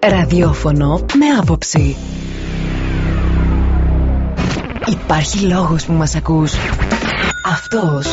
Ραδιόφωνο με άποψη. Υπάρχει λόγος που μας ακούς. Αυτός.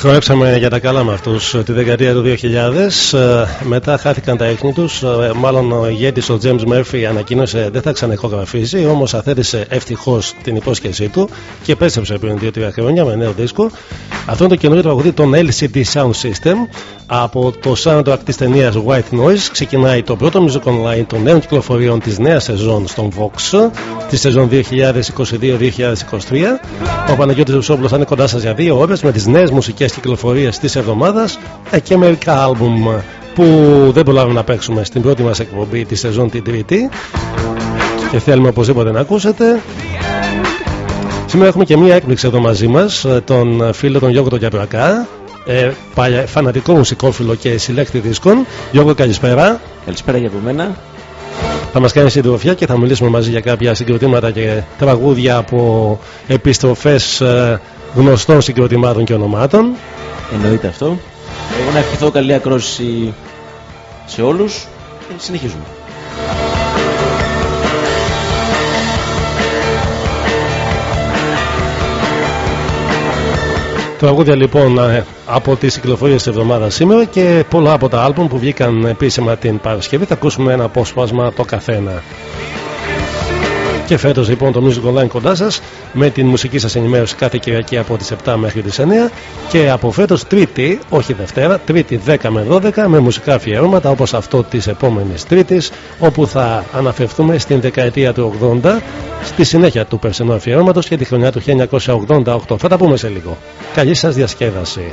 Χορέψαμε για τα καλά με αυτούς τη δεκαετία του 2000. Ε, μετά χάθηκαν τα έχνη τους. Ε, μάλλον ο ηγέτης ο James Murphy ανακοίνωσε δεν θα ξανεχογραφήσει. Όμως αθέτησε ευτυχώς την υπόσχεσή του και επέστρεψε πριν 2-3 χρόνια με νέο δίσκο. Αυτό είναι το καινούριο τραγουδί των LCD Sound System. Από το soundtrack της ταινίας White Noise ξεκινάει το πρώτο Music Online των νέων κυκλοφοριών της νέας σεζόν στον Vox της σεζόν 2022-2023. Ο Παναγιώτης Ρουσόπουλο θα είναι κοντά σας για δύο ώρες με τις νέες μουσικές κυκλοφορίες της εβδομάδας ε, και μερικά άλμπουμ που δεν προλάβουμε να παίξουμε στην πρώτη μας εκπομπή της σεζόν την Τρίτη και θέλουμε οπωσδήποτε να ακούσετε. Σήμερα έχουμε και μία έκπληξη εδώ μαζί μας, ε, τον φίλο τον Γιώργο τον Κιαπρακά, ε, φανατικό μουσικόφιλο και συλλέκτη δίσκων. Γιώργο, καλησπέρα. Καλησπέρα για μένα. Θα μας κάνει συντροφιά και θα μιλήσουμε μαζί για κάποια συγκροτήματα και τραγούδια από επιστροφές ε, γνωστών συγκροτημάτων και ονομάτων. Εννοείται αυτό. Εγώ να ευχηθώ καλή ακρόση σε όλους και συνεχίζουμε. Τραγούδια λοιπόν ε, από τις κυκλοφορίες της εβδομάδας σήμερα και πολλά από τα άλμπομ που βγήκαν επίσημα την Παρασκευή θα ακούσουμε ένα απόσπασμα το καθένα. Και φέτος λοιπόν το Music Online κοντά σας με την μουσική σας ενημέρωση κάθε Κυριακή από τις 7 μέχρι τις 9 και από φέτος Τρίτη, όχι Δευτέρα, Τρίτη 10 με 12 με μουσικά αφιερώματα όπως αυτό της επόμενης Τρίτης όπου θα αναφερθούμε στην δεκαετία του 80 στη συνέχεια του περσινού αφιερώματος και τη χρονιά του 1988. Θα τα πούμε σε λίγο. Καλή σας διασκέδαση.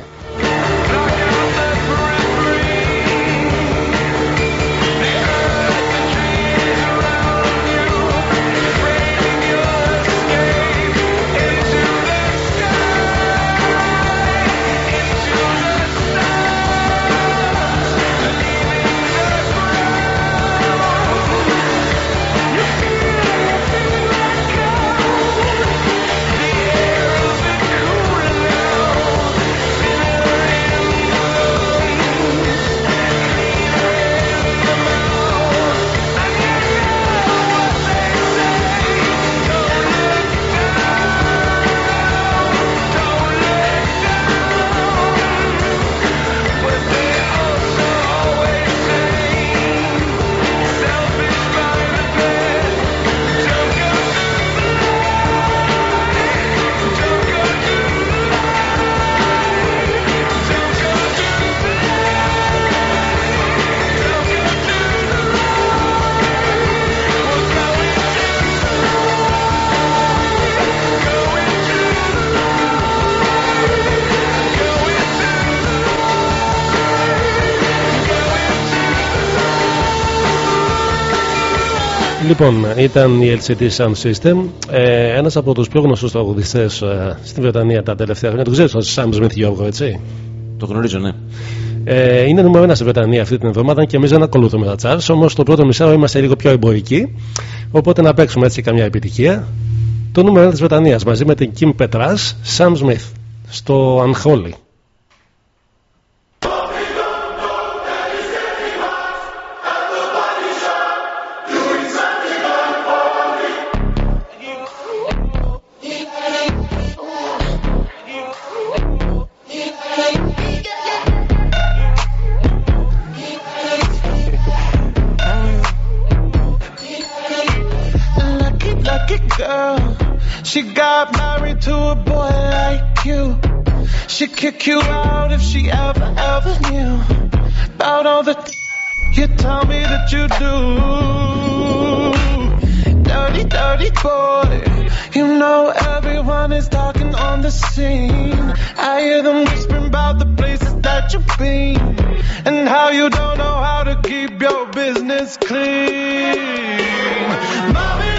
Λοιπόν, ήταν η LCD Sound System, ε, ένας από τους πιο γνωστούς τραγουδιστές ε, στην Βρετανία τα τελευταία χρόνια. Το ξέρεις τον Sam Smith Γιώργο, έτσι; Το γνωρίζω, ναι. Ε, είναι νούμερο ένα στην Βρετανία αυτή την εβδομάδα και εμείς δεν ακολουθούμε τα charts. Όμως το πρώτο μισάρο είμαστε λίγο πιο εμπορικοί. Οπότε να παίξουμε έτσι καμιά επιτυχία. Το νούμερο ένα της Βρετανίας μαζί με την Kim Petras, Sam Smith στο Unholy. Kick you out if she ever, ever knew about all the you tell me that you do. Dirty, dirty boy. You know everyone is talking on the scene. I hear them whispering about the places that you've been and how you don't know how to keep your business clean. Mommy,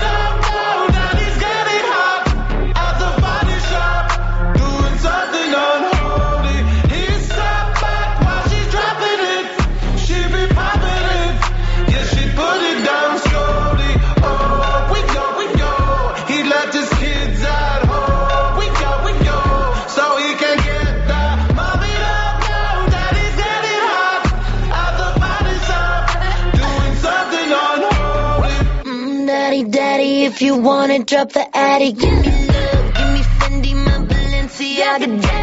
if you wanna drop the addy. Give me love, give me Fendi, my Balenciaga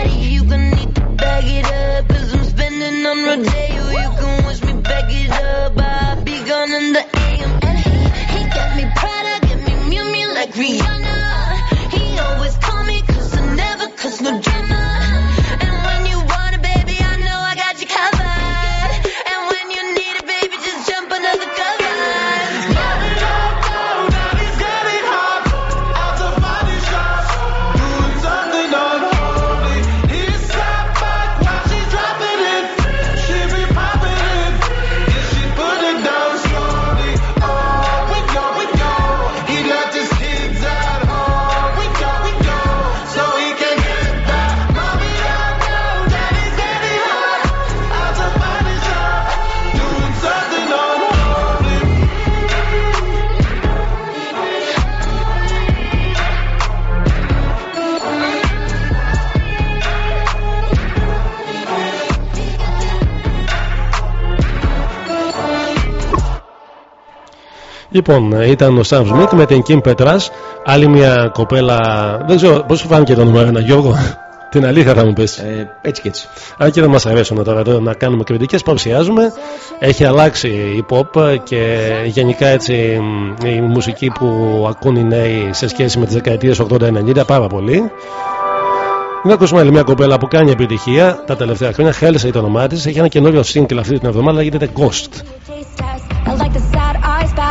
Λοιπόν, ήταν ο Sam Smith με την Kim Petras. Άλλη μια κοπέλα. Δεν ξέρω πώς σου φάνηκε το νούμερο ένα, Γιώργο; Την αλήθεια θα μου πεις. Ε, έτσι και έτσι. Αν και δεν μας αρέσουν τώρα εδώ να κάνουμε κριτικές, παρουσιάζουμε. Έχει αλλάξει η pop και γενικά έτσι μ, η μουσική που ακούν οι νέοι σε σχέση με τις δεκαετίες 80-90 πάρα πολύ. Να ακούσουμε άλλη μια κοπέλα που κάνει επιτυχία τα τελευταία χρόνια. Χέλεσε το όνομά τη. Έχει ένα καινούριο single αυτή την εβδομάδα, λέγεται Ghost.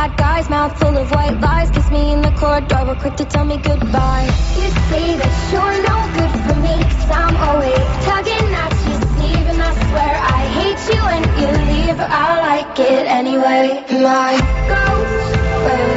Bad guys, mouth full of white lies. Kiss me in the corridor, were quick to tell me goodbye. You say that you're no good for me, cause I'm always tugging at your sleeve. And I swear I hate you when you leave, I like it anyway. My ghost,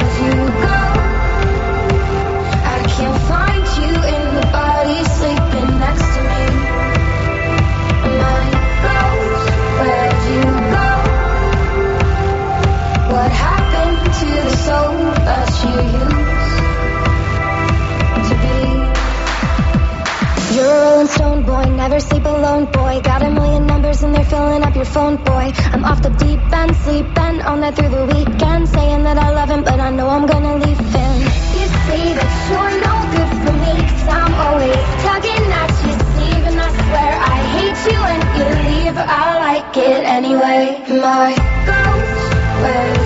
Rolling stone boy, never sleep alone boy. Got a million numbers and they're filling up your phone boy. I'm off the deep end, sleeping all night through the weekend. Saying that I love him, but I know I'm gonna leave him. You say that you're no good for me, cause I'm always tugging at your sleeve. And I swear I hate you when you leave, but I like it anyway. My ghost, where'd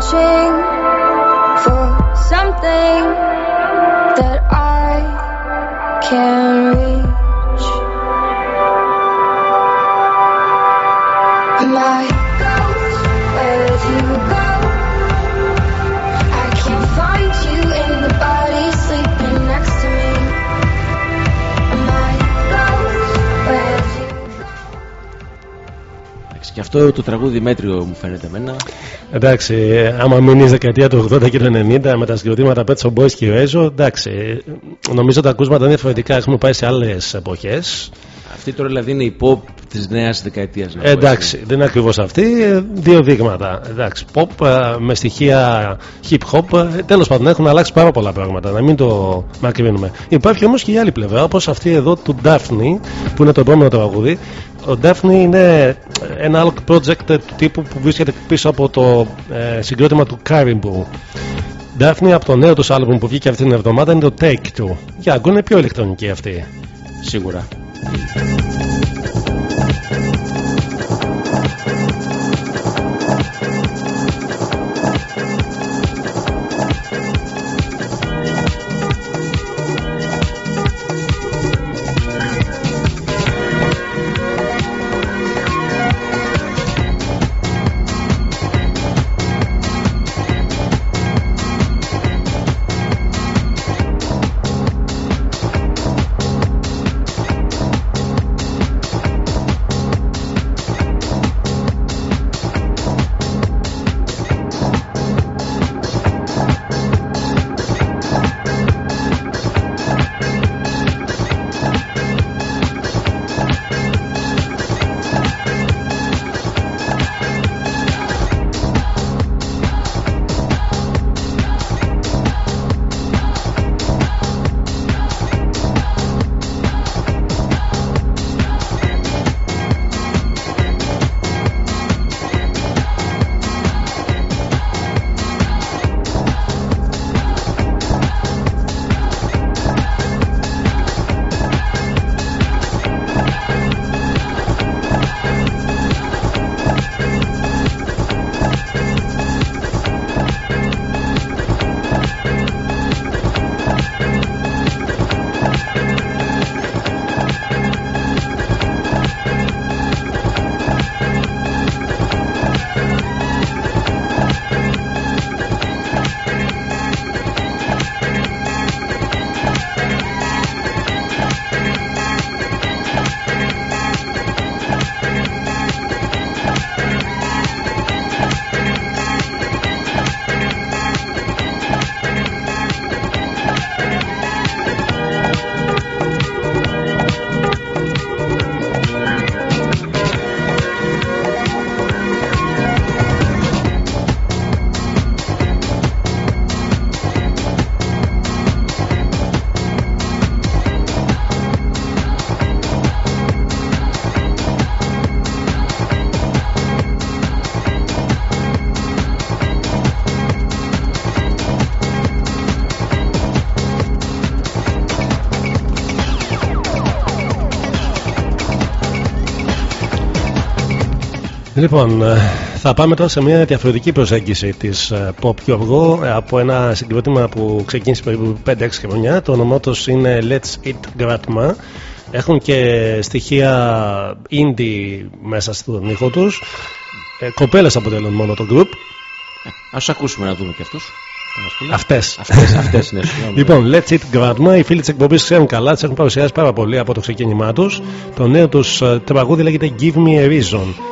searching for something that I can αυτό το τραγούδι μέτριο μου φαίνεται εμένα. Εντάξει, ε, άμα μείνει δεκαετία του 80 και του 90 με τα συγκροτήματα Pet Shop Boys και Rezo, εντάξει, ε, νομίζω τα ακούσματα είναι διαφορετικά. Έχουμε πάει σε άλλες εποχές. Αυτή τώρα δηλαδή είναι η pop της νέας δεκαετίας. εντάξει, δεν είναι ακριβώς αυτή. ε, Δύο δείγματα. Εντάξει, pop ε, με στοιχεία hip hop. Τέλος πάντων, έχουν αλλάξει πάρα πολλά πράγματα. Να μην το μακρύνουμε. Υπάρχει όμως και η άλλη πλευρά, όπως αυτή εδώ του Daphne, που είναι το επόμενο τραγούδι. Ο Daphne είναι ένα άλλο project του τύπου που βρίσκεται πίσω από το ε, συγκρότημα του Caribou. Daphne από το νέο τους άλμπουμ που βγήκε αυτή την εβδομάδα είναι το Take Two. Για ακούνε πιο ηλεκτρονική αυτή. Σίγουρα. Thank you. Λοιπόν, ε, θα πάμε τώρα σε μια διαφορετική προσέγγιση της ε, Pop Γιώργο ε, από ένα συγκρότημα που ξεκίνησε περίπου 5-6 χρονιά. Το όνομά τους είναι Let's Eat Gratma. Έχουν και στοιχεία indie μέσα στον ήχο τους. Ε, Κοπέλες αποτελούν μόνο το group. Α ακούσουμε να δούμε και αυτούς. Αυτές. Αυτές είναι. λοιπόν, Let's Eat Grandma. Οι φίλοι της εκπομπής ξέρουν καλά, τις έχουν παρουσιάσει πάρα πολύ από το ξεκίνημά τους. Το νέο τους τραγούδι λέγεται Give Me a Reason.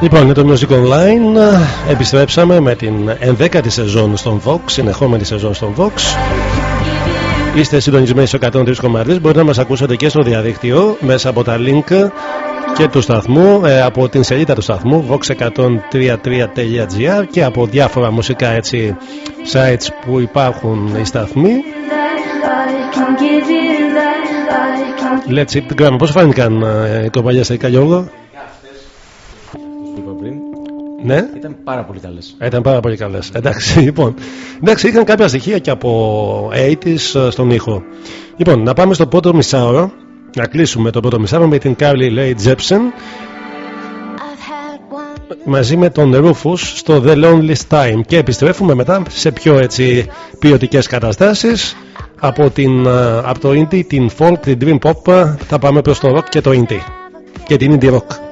Λοιπόν, είναι το Music Online. Επιστρέψαμε με την 11η σεζόν στον Vox, συνεχόμενη σεζόν στον Vox. Είστε συντονισμένοι στο 103,3. Μπορείτε να μας ακούσετε και στο διαδίκτυο μέσα από τα link και του σταθμού, ε, από την σελίδα του σταθμού vox133.gr και από διάφορα μουσικά έτσι sites που υπάρχουν οι σταθμοί. Let's hit the ground. Πώς φάνηκαν ε, οι κομπαλιές στα Γιώργο; Ναι. Ήταν πάρα πολύ καλές. Ήταν πάρα πολύ καλές. Εντάξει, λοιπόν. Εντάξει, είχαν κάποια στοιχεία και από 80s ε, στον ήχο. Λοιπόν, να πάμε στο πρώτο μισάωρο. Να κλείσουμε το πρώτο μισάωρο με την Carly Ray Jepsen μαζί με τον Rufus στο The Loneliest Time και επιστρέφουμε μετά σε πιο έτσι ποιοτικές καταστάσεις από, την, ε, από το indie, την folk, την dream pop θα πάμε προς το rock και το indie και την indie rock.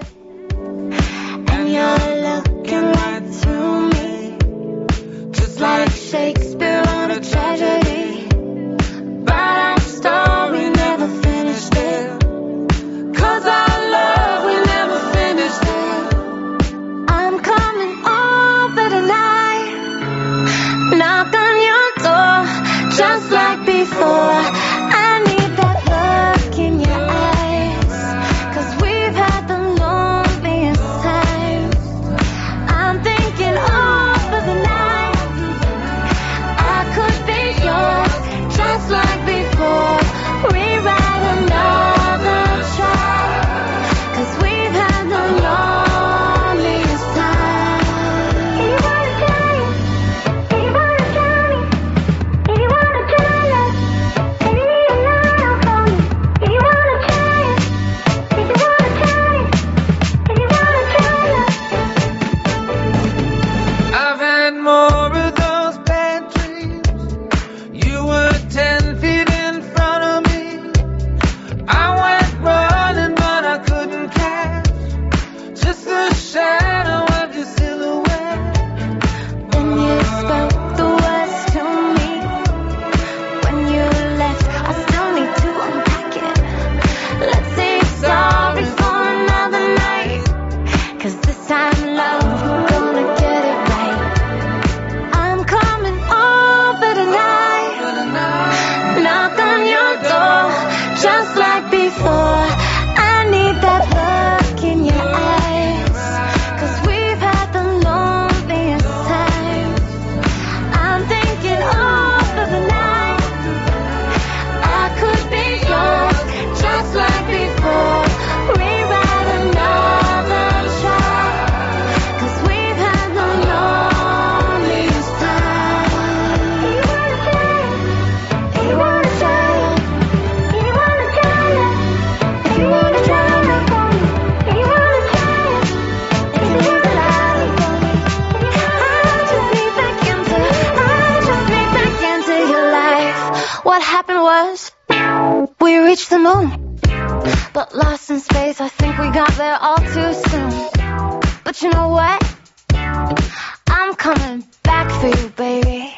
the moon. But lost in space, I think we got there all too soon. But you know what? I'm coming back for you, baby.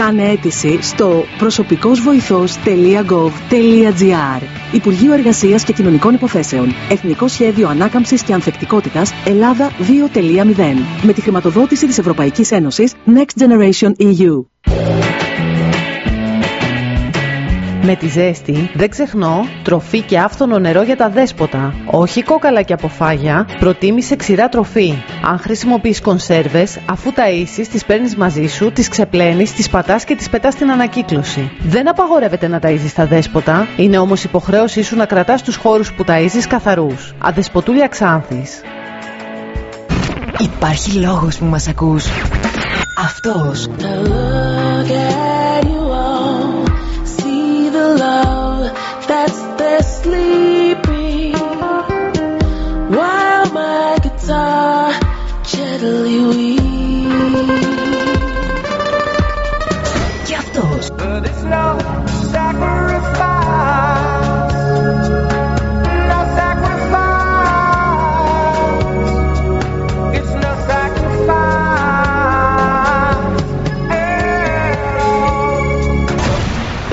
Κάνε αίτηση στο προσωπικόςβοηθός.gov.gr Υπουργείο Εργασίας και Κοινωνικών Υποθέσεων. Εθνικό Σχέδιο Ανάκαμψης και Ανθεκτικότητας Ελλάδα 2.0. Με τη χρηματοδότηση της Ευρωπαϊκής Ένωσης Next Generation EU. Με τη ζέστη δεν ξεχνώ τροφή και άφθονο νερό για τα δέσποτα. Όχι κόκαλα και αποφάγια, προτίμησε ξηρά τροφή. Αν χρησιμοποιείς κονσέρβες, αφού ταΐσεις, τις παίρνεις μαζί σου, τις ξεπλένεις, τις πατάς και τις πετάς στην ανακύκλωση. Δεν απαγορεύεται να ταΐζεις τα δέσποτα, είναι όμως υποχρέωσή σου να κρατάς τους χώρους που ταΐζεις καθαρούς. Αδεσποτούλια Ξάνθης. Υπάρχει λόγος που μας ακούς. Αυτός.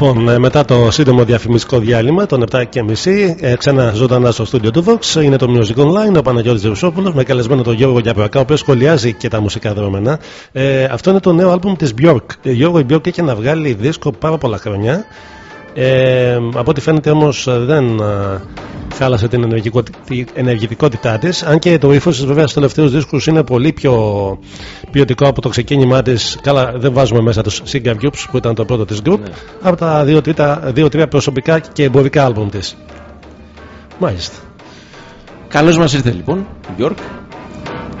Λοιπόν, ε, μετά το σύντομο διαφημιστικό διάλειμμα, των 7.30, ε, ξανά ζωντανά στο στούντιο του Vox, είναι το Music Online, ο Παναγιώτης Ζευσόπουλος, με καλεσμένο τον Γιώργο Γιαπρακά, ο οποίος σχολιάζει και τα μουσικά δεδομένα. Ε, αυτό είναι το νέο άλμπουμ της Björk. Ε, Γιώργο, η Björk έχει να βγάλει δίσκο πάρα πολλά χρόνια. Ε, από ό,τι φαίνεται όμως δεν ε, χάλασε την ενεργικο- τη- ενεργητικότητά της. Αν και το ύφος της βέβαια στους τελευταίους δίσκους είναι πολύ πιο ποιοτικό από το ξεκίνημά της. Καλά, δεν βάζουμε μέσα τους Singer Groups που ήταν το πρώτο της group. Από τα δύο τρίτα- δύο-τρία προσωπικά και εμπορικά άλμπουμ της. Μάλιστα. Καλώς μας ήρθε λοιπόν, Γιώργ.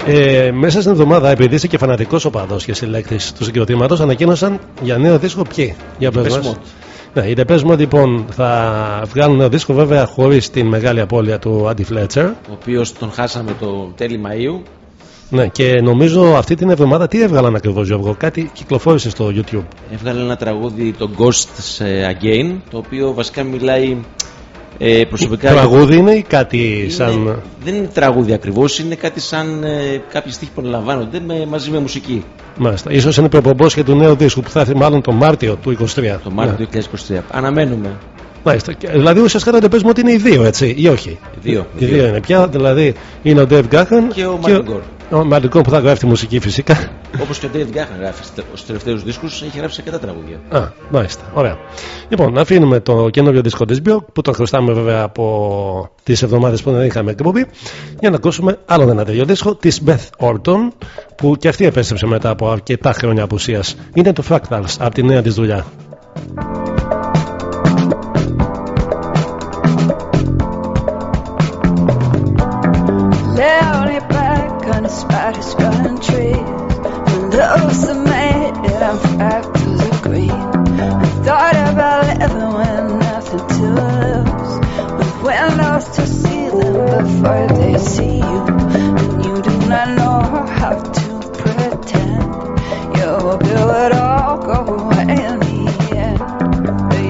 Ε, μέσα στην εβδομάδα, επειδή είσαι και φανατικός οπαδός και συλλέκτης του συγκροτήματος, ανακοίνωσαν για νέο δίσκο ποιοι; Για πες Depeche μας. Mode. Ναι, οι Depeche Mode λοιπόν θα βγάλουν νέο δίσκο, βέβαια χωρίς την μεγάλη απώλεια του Andy Fletcher. Ο οποίος τον χάσαμε το τέλη Μαΐου. Ναι, και νομίζω αυτή την εβδομάδα τι έβγαλαν ακριβώς, Γιώργο; Κάτι κυκλοφόρησε στο YouTube. Έβγαλε ένα τραγούδι, το Ghosts ε, Again, το οποίο βασικά μιλάει ε, προσωπικά. Τραγούδι είναι ή κάτι Είναι- σαν. Δεν είναι τραγούδι ακριβώς, είναι κάτι σαν ε, κάποιοι στίχοι που αναλαμβάνονται με, μαζί με μουσική. Μάλιστα. Ίσως είναι προπομπός και του νέου δίσκου που θα έρθει μάλλον τον Μάρτιο του 23. Το Μάρτιο Ναι. του 2023. Αναμένουμε. Μάλιστα. Και- Δηλαδή ουσιαστικά το παίζουμε ότι είναι οι δύο, έτσι, ή όχι; δύο. Οι δύο είναι πια. Δηλαδή είναι ο Dave Gahan Και ο Martin Gore. Ο Martin Gore που θα γράφει τη μουσική φυσικά. Όπως και ο David Gahan γράφει στους τελευταίους δίσκους, έχει γράψει αρκετά τραγούδια. Α, μάλιστα. Ωραία. Λοιπόν, αφήνουμε το καινούριο δίσκο της Björk που το χρωστάμε βέβαια από τις εβδομάδες που δεν είχαμε εκπομπή για να ακούσουμε άλλο ένα τέτοιο δίσκο της Beth Orton που και αυτή επέστρεψε μετά από αρκετά χρόνια απουσίας. Είναι το Fractals από τη νέα της δουλειά. Lay back on the spiders running trees. When those are made it, I'm fractals of green. I thought about living with nothing to lose. With windows to see them before they see you. And you do not know how to pretend. You will would all go away in the end.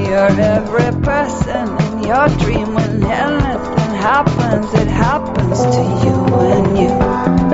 You're every person in your dream when anything happens, it happens to you and you.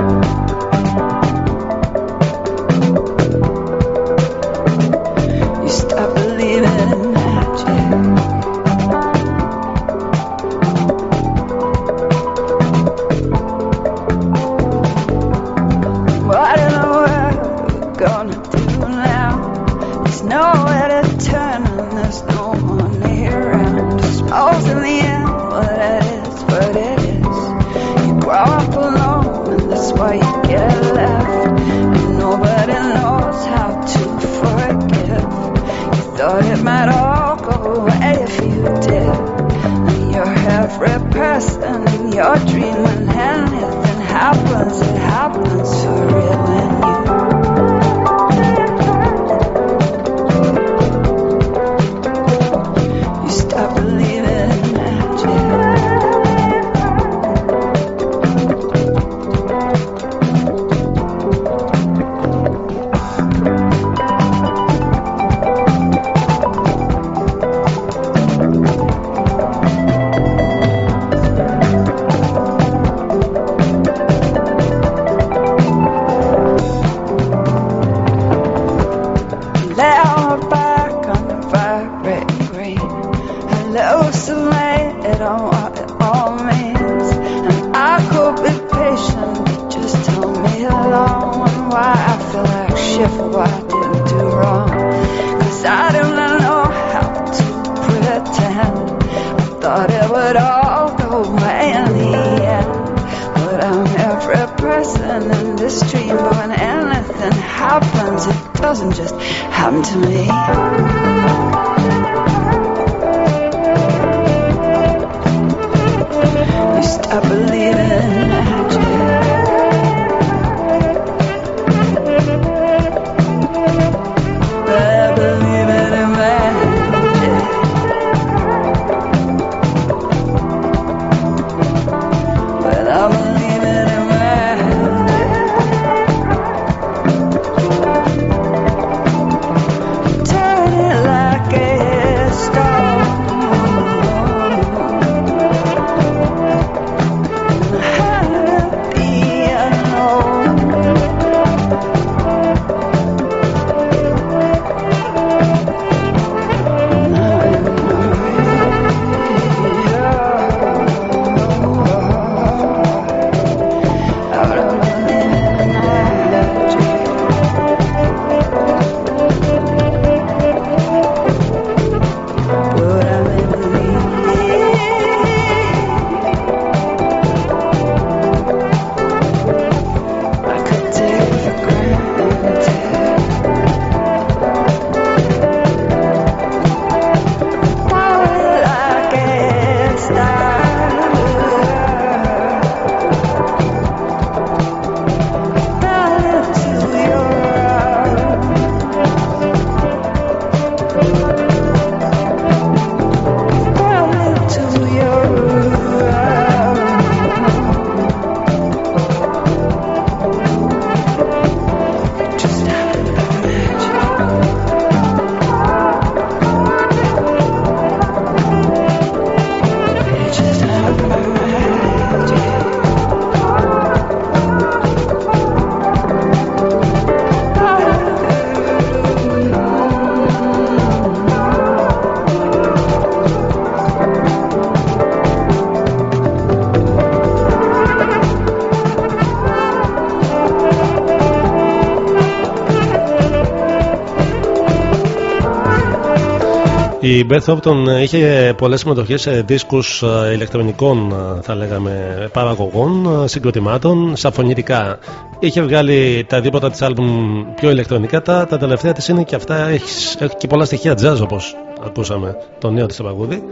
Η Beth Orton ε, είχε πολλές συμμετοχές σε δίσκους ε, ηλεκτρονικών ε, θα λέγαμε παραγωγών, συγκροτημάτων, σαφωνητικά. Είχε βγάλει τα δίποτα της άλμπουμ πιο ηλεκτρονικά, τα, τα τελευταία της είναι και αυτά, έχεις, έχεις και πολλά στοιχεία jazz όπως ακούσαμε το νέο της τραγούδι.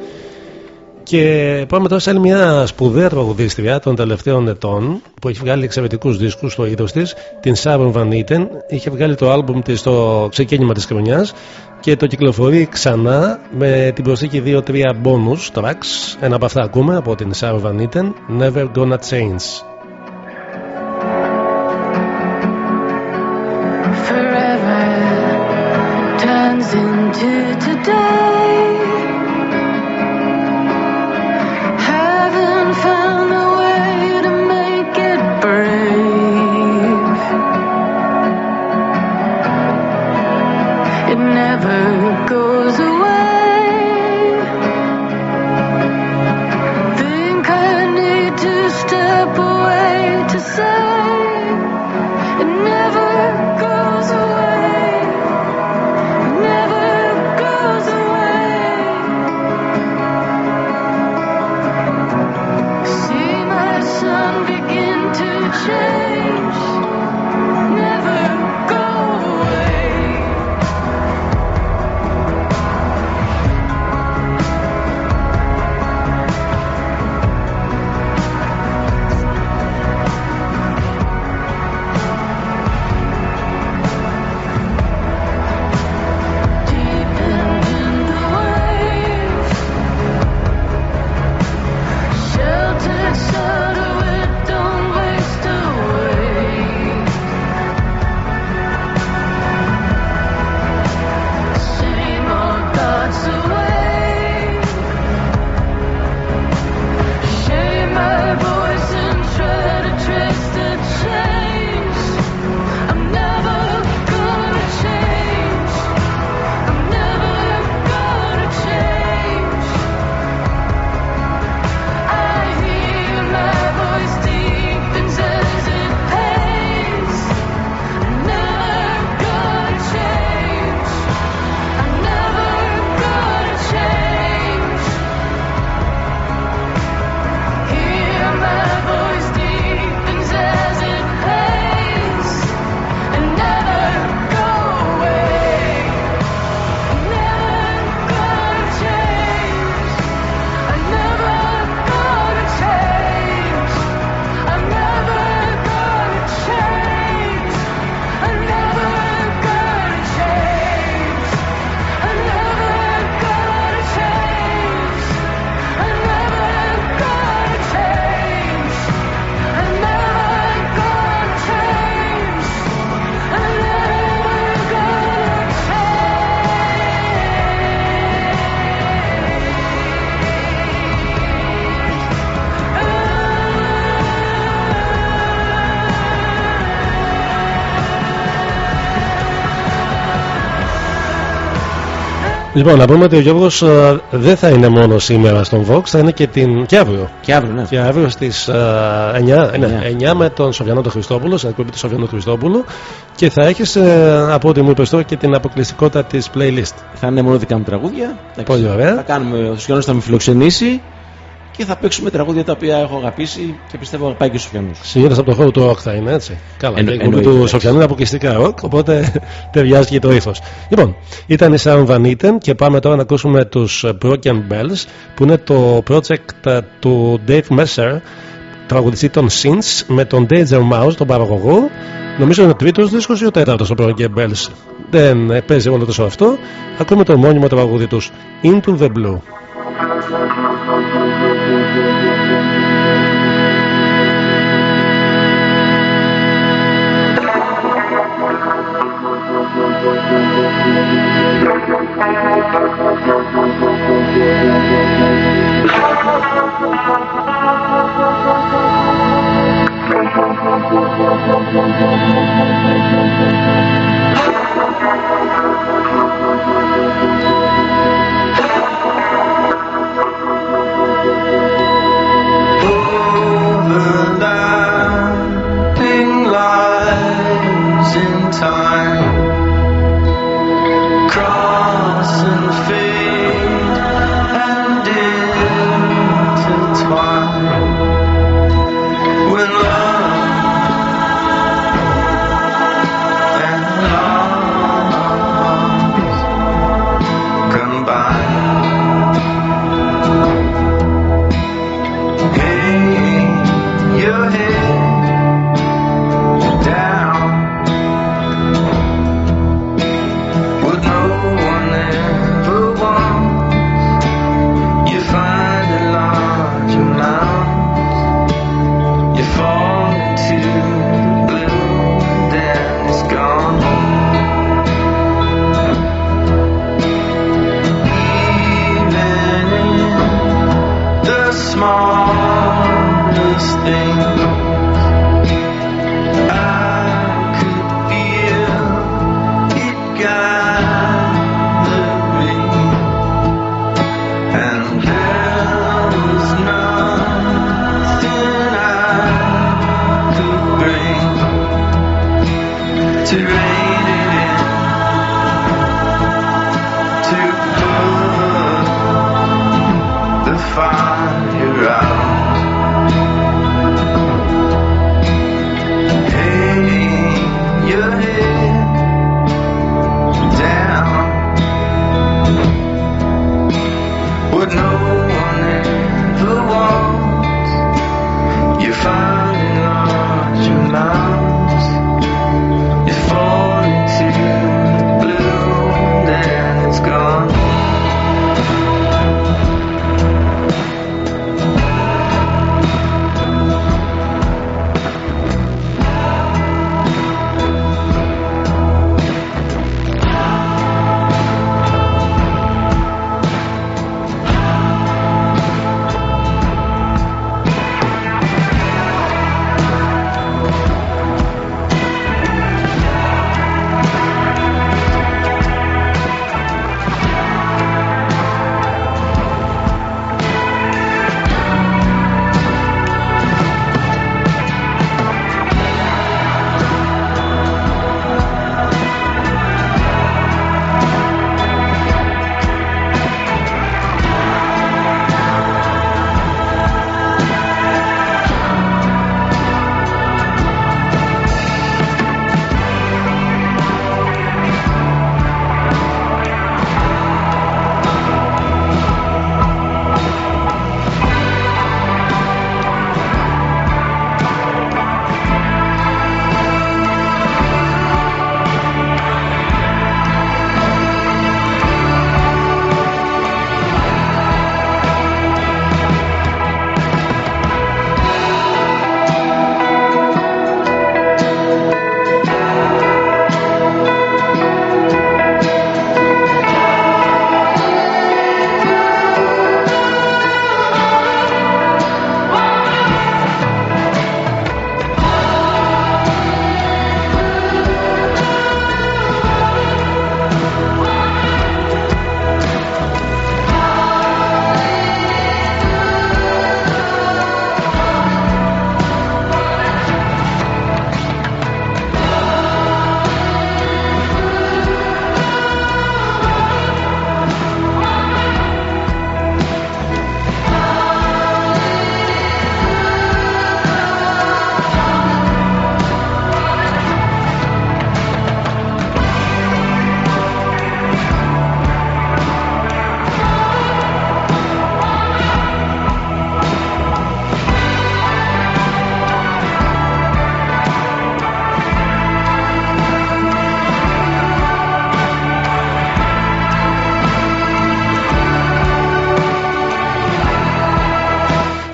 Και πάμε τώρα σε άλλη μια σπουδαία τραγουδίστρια των τελευταίων ετών που έχει βγάλει εξαιρετικούς δίσκους στο είδος της, την Sharon Van Eaton. Είχε βγάλει το άλμπουμ της στο ξεκίνημα της χρονιάς και το κυκλοφορεί ξανά με την προσθήκη 2-3 bonus tracks. Ένα από αυτά ακούμε από την Sharon Van Eaton, Never Gonna Change. Λοιπόν, να πούμε ότι ο Γιώργος δεν θα είναι μόνο σήμερα στον Vox, θα είναι και, την... και αύριο. Και αύριο, ναι. Και αύριο στις 9, ναι, 9 με τον Σοφιανό τον Χριστόπουλο, στην εκπομπή του Σοφιανού Χριστόπουλου. Και θα έχεις, από ό,τι μου είπες τώρα, και την αποκλειστικότητα της playlist. Θα είναι μόνο δικά μου τραγούδια. Εντάξει. Πολύ ωραία. Θα κάνουμε, ο Σοφιανός θα με φιλοξενήσει και θα παίξουμε τραγούδια τα οποία έχω αγαπήσει και πιστεύω αγαπάει και ο Σοφιανός. Συνήθω από το χώρο του ροκ θα είναι έτσι. Καλά, Εννο- και η εκπομπή εννοείται, του εντάξει. Σοφιανού είναι αποκλειστικά ροκ, οπότε ταιριάζει και το ύφο. Λοιπόν, ήταν η Sharon Van Eaton και πάμε τώρα να ακούσουμε τους Broken Bells που είναι το project ε, του Dave Messer, τραγουδιστή των Sins, με τον Danger Mouse, τον παραγωγό. Νομίζω είναι ο τρίτος δίσκος ή ο τέταρτος ο Broken Bells. Δεν ε, παίζει όλο τόσο αυτό. Ακούμε το μόνιμο τραγούδι τους Into the Blue. Over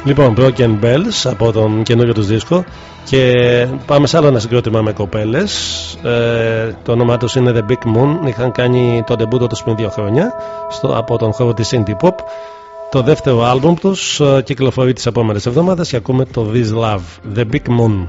Λοιπόν, Broken Bells από τον καινούριο τους δίσκο και πάμε σε άλλο ένα συγκρότημα με κοπέλες. Ε, το όνομά τους είναι The Big Moon. Είχαν κάνει το ντεμπούτο τους πριν δύο χρόνια στο, από τον χώρο της Indie Pop. Το δεύτερο άλμπουμ τους ε, κυκλοφορεί τις επόμενες εβδομάδες και ακούμε το This Love, The Big Moon.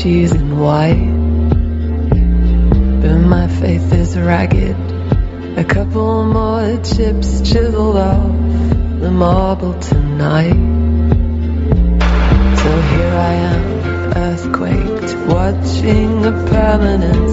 she's in white. But my faith is ragged. A couple more chips chiseled off the marble tonight. So here I am, earthquaked, watching the permanent.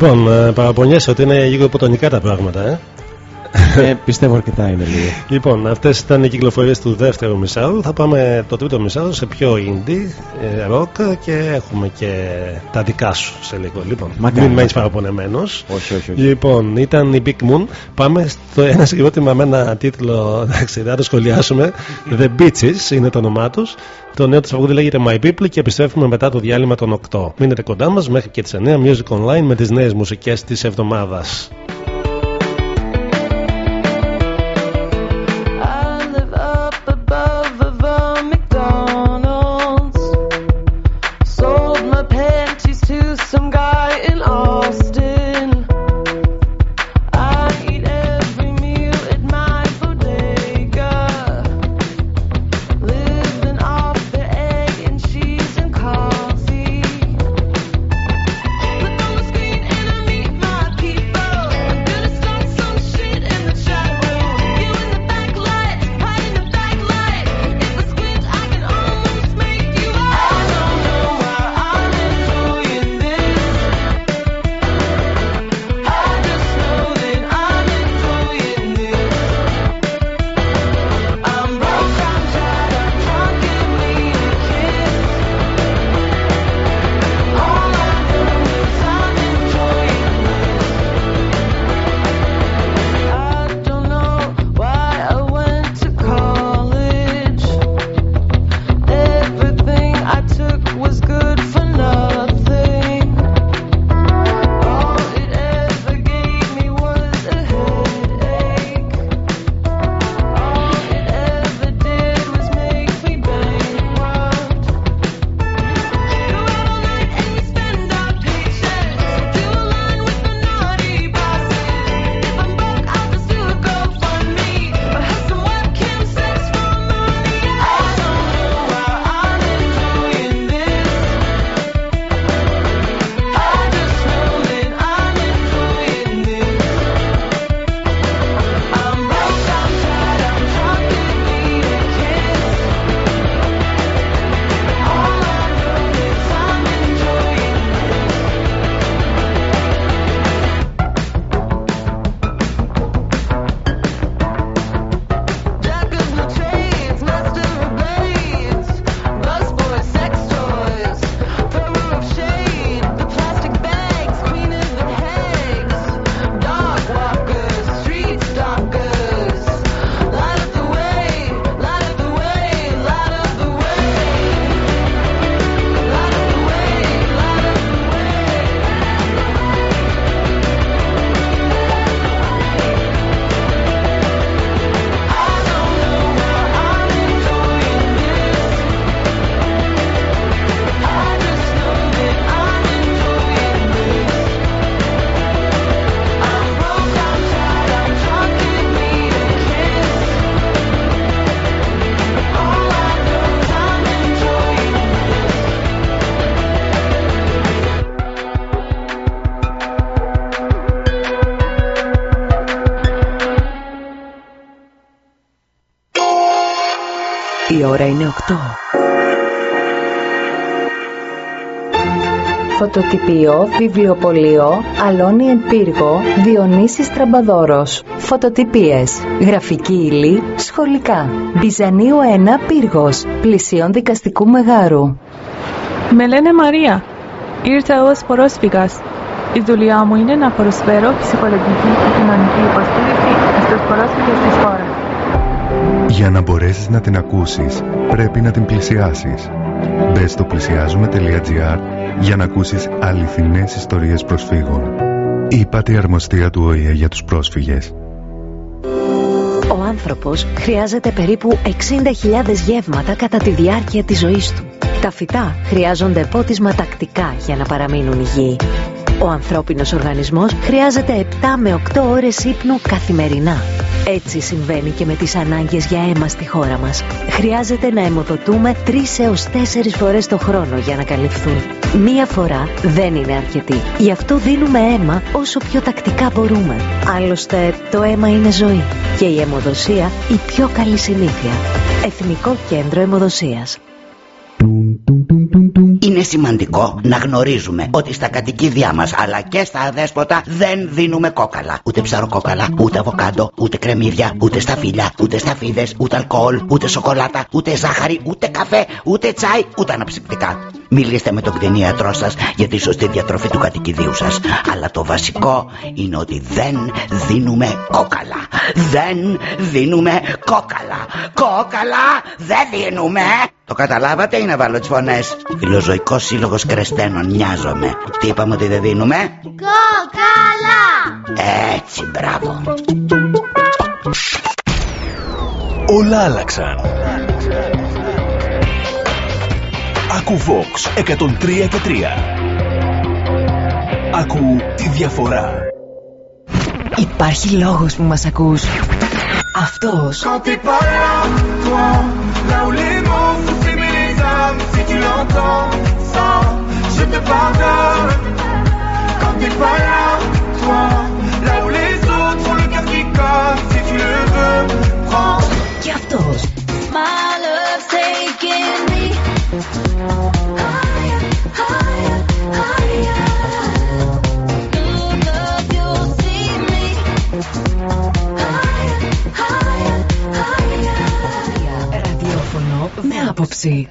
Λοιπόν, ε, παραπονιέσαι ότι είναι λίγο υποτονικά τα πράγματα, ε; Ε, πιστεύω αρκετά είναι λίγο. Λοιπόν, αυτές ήταν οι κυκλοφορίες του δεύτερου μισάου. Θα πάμε το τρίτο μισάου σε πιο indie, ε, rock και έχουμε και τα δικά σου σε λίγο. Λοιπόν, Μακάρι, μην μένεις μακάρι. παραπονεμένος. Όχι, όχι, όχι. Λοιπόν, ήταν η Big Moon. Πάμε στο ένα συγκρότημα με ένα τίτλο. Εντάξει, δεν θα το σχολιάσουμε. The Beaches είναι το όνομά τους. Το νέο τους τραγούδι λέγεται My People και επιστρέφουμε μετά το διάλειμμα των 8. Μείνετε κοντά μας μέχρι και τις 9 Music Online με τις νέες μουσικές της εβδομάδας. Φωτοτυπίο, βιβλιοπωλείο, Αλόνι εν Πύργο, Διονύσης Τραμπαδόρος. Φωτοτυπίες, γραφική ύλη, σχολικά. Μπιζανίου 1 Πύργος, πλησίον δικαστικού μεγάρου. Με λένε Μαρία. Ήρθα ως πρόσφυγας. Η δουλειά μου είναι να προσφέρω ψυχολογική και κοινωνική υποστήριξη στους πρόσφυγες της χώρας. Για να μπορέσεις να την ακούσεις, πρέπει να την πλησιάσεις. Μπες στο πλησιάζουμε.gr για να ακούσεις αληθινές ιστορίες προσφύγων. Είπατε η αρμοστία του ΟΗΕ για τους πρόσφυγες. Ο άνθρωπος χρειάζεται περίπου 60.000 γεύματα κατά τη διάρκεια της ζωής του. Τα φυτά χρειάζονται πότισμα τακτικά για να παραμείνουν υγιεί. Ο ανθρώπινος οργανισμός χρειάζεται 7 με 8 ώρες ύπνου καθημερινά. Έτσι συμβαίνει και με τις ανάγκες για αίμα στη χώρα μας. Χρειάζεται να αιμοδοτούμε 3 έως 4 φορές το χρόνο για να καλυφθούν. Μία φορά δεν είναι αρκετή. Γι' αυτό δίνουμε αίμα όσο πιο τακτικά μπορούμε. Άλλωστε το αίμα είναι ζωή και η αιμοδοσία η πιο καλή συνήθεια. Εθνικό Κέντρο Αιμοδοσίας. Είναι σημαντικό να γνωρίζουμε ότι στα κατοικίδια μας αλλά και στα αδέσποτα δεν δίνουμε κόκαλα. Ούτε ψαροκόκαλα, ούτε αβοκάντο, ούτε κρεμμύδια, ούτε σταφύλια, ούτε σταφίδες, ούτε αλκοόλ, ούτε σοκολάτα, ούτε ζάχαρη, ούτε καφέ, ούτε τσάι, ούτε αναψυκτικά. Μιλήστε με τον κτηνίατρό σας για τη σωστή διατροφή του κατοικιδίου σας. Αλλά το βασικό είναι ότι δεν δίνουμε κόκαλα. Δεν δίνουμε κόκαλα. Κόκαλα δεν δίνουμε. Το καταλάβατε ή να βάλω τις φωνές. Φιλοζωικός σύλλογος Κρεστένων νοιάζομαι. Τι είπαμε ότι δεν δίνουμε; Κόκαλα! Έτσι μπράβο. Όλα άλλαξαν. Ακούφώ εκατοντρία και. Ακού τη διαφορά. Υπάρχει λόγος που μας ακούς. αυτός, Κότσα σε αυτός με άποψη.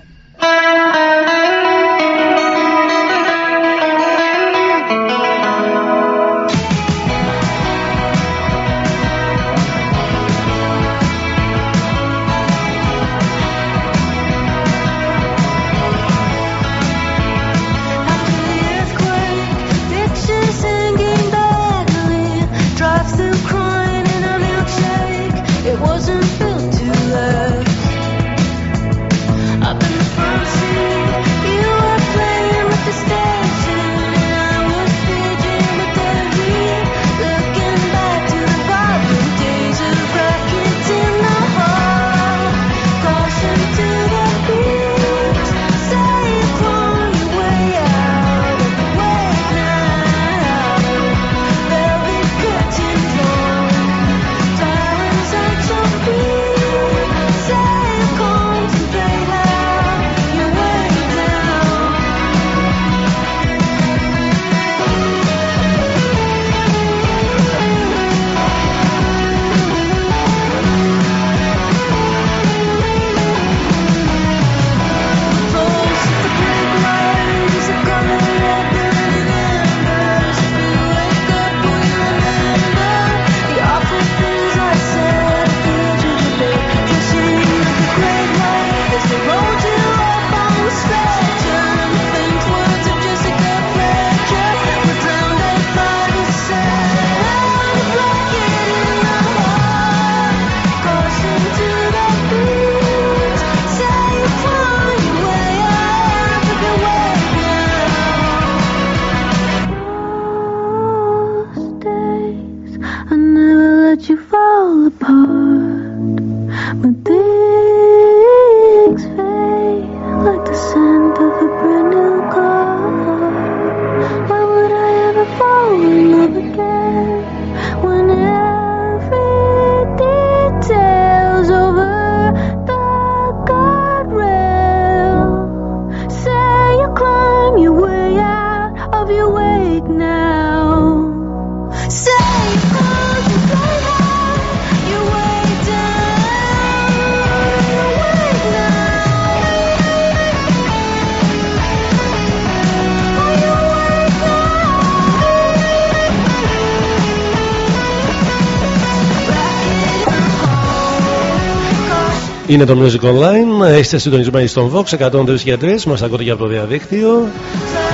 Είναι το Music Online, είστε συντονισμένοι στον Vox 103 και 3, μας ακούτε και από το διαδίκτυο.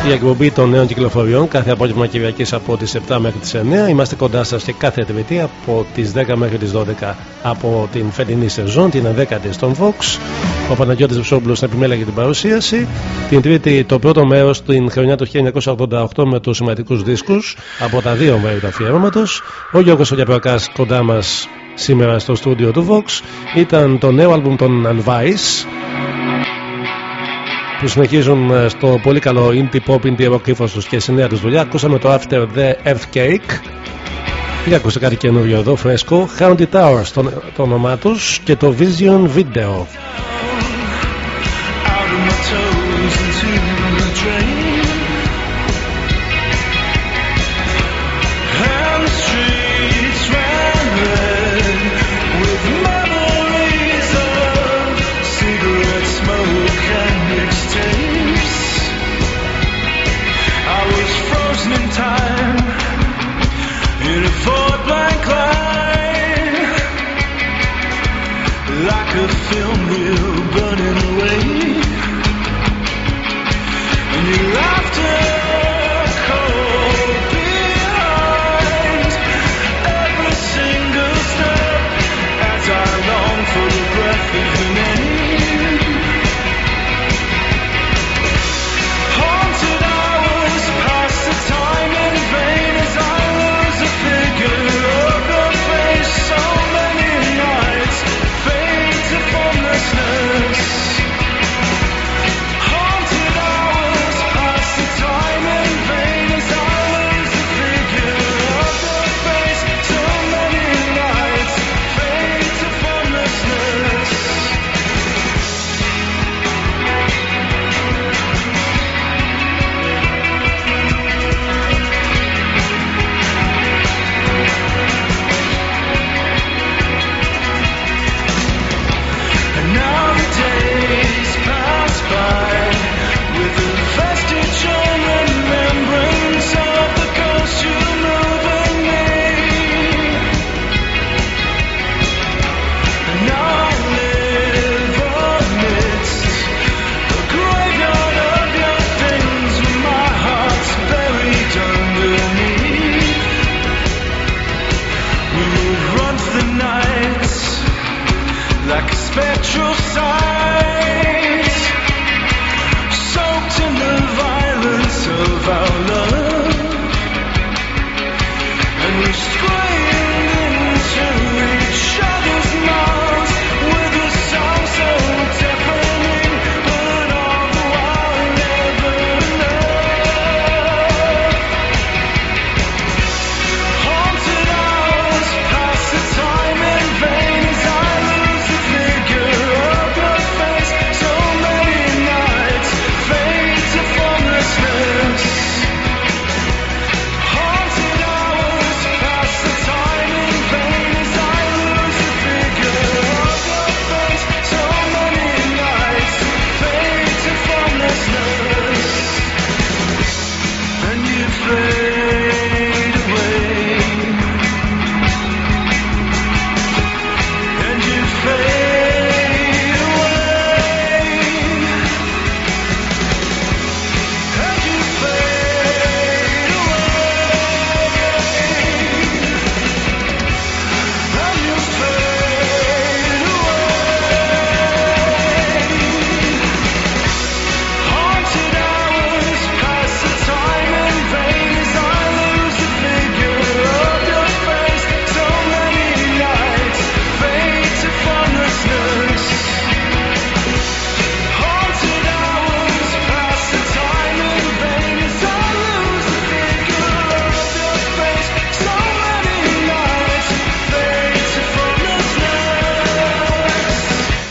Η εκπομπή των νέων κυκλοφοριών κάθε απόγευμα Κυριακής από τις 7 μέχρι τις 9. Είμαστε κοντά σας και κάθε Τρίτη από τις 10 μέχρι τις 12 από την φετινή σεζόν, την 11η στον Vox. Ο Παναγιώτης Βουσόμπλος επιμέλεγε για την παρουσίαση. Την Τρίτη το πρώτο μέρος την χρονιά του 1988 με τους σημαντικούς δίσκους από τα δύο μέρη του αφιέρωματος. Ο Γιώργος Ολιαπροκάς κοντά μας σήμερα στο στούντιο του Vox ήταν το νέο άλμπουμ των Alvice που συνεχίζουν ε, στο πολύ καλό indie pop, indie rock ύφος τους και στη νέα τους δουλειά. Ακούσαμε το After the Earthquake. Και ακούσε κάτι καινούριο εδώ φρέσκο. Haunted Towers το, το όνομά τους και το Vision Video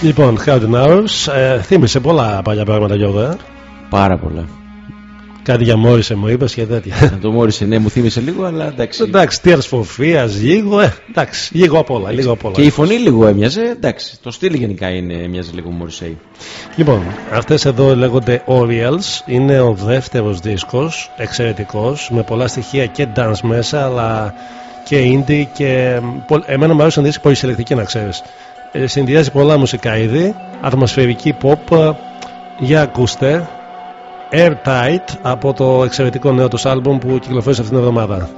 Λοιπόν, Howden Hours ε, θύμισε πολλά παλιά πράγματα Γιώργο ε. Πάρα πολλά. Κάτι για Μόρισε μου είπες και τέτοια Να το μόρισε, ναι, μου θύμισε λίγο, αλλά εντάξει. Εντάξει, Tears for Fears, λίγο, ε, εντάξει, λίγο απ' όλα, λίγο απ' όλα. Και η φωνή λίγο έμοιαζε, εντάξει. Το στυλ γενικά είναι, έμοιαζε λίγο Μωρισέη. Λοιπόν, αυτές εδώ λέγονται Oriels, είναι ο δεύτερος δίσκος, εξαιρετικός, με πολλά στοιχεία και dance μέσα, αλλά και indie και... πο- Εμένα μου αρέσουν δίσκοι πολύ συλλεκτικοί να ξέρεις. Ε, συνδυάζει πολλά μουσικά είδη, ατμοσφαιρική pop, ε, για ακούστε Airtight από το εξαιρετικό νέο τους άλμπουμ που κυκλοφόρησε αυτήν την εβδομάδα.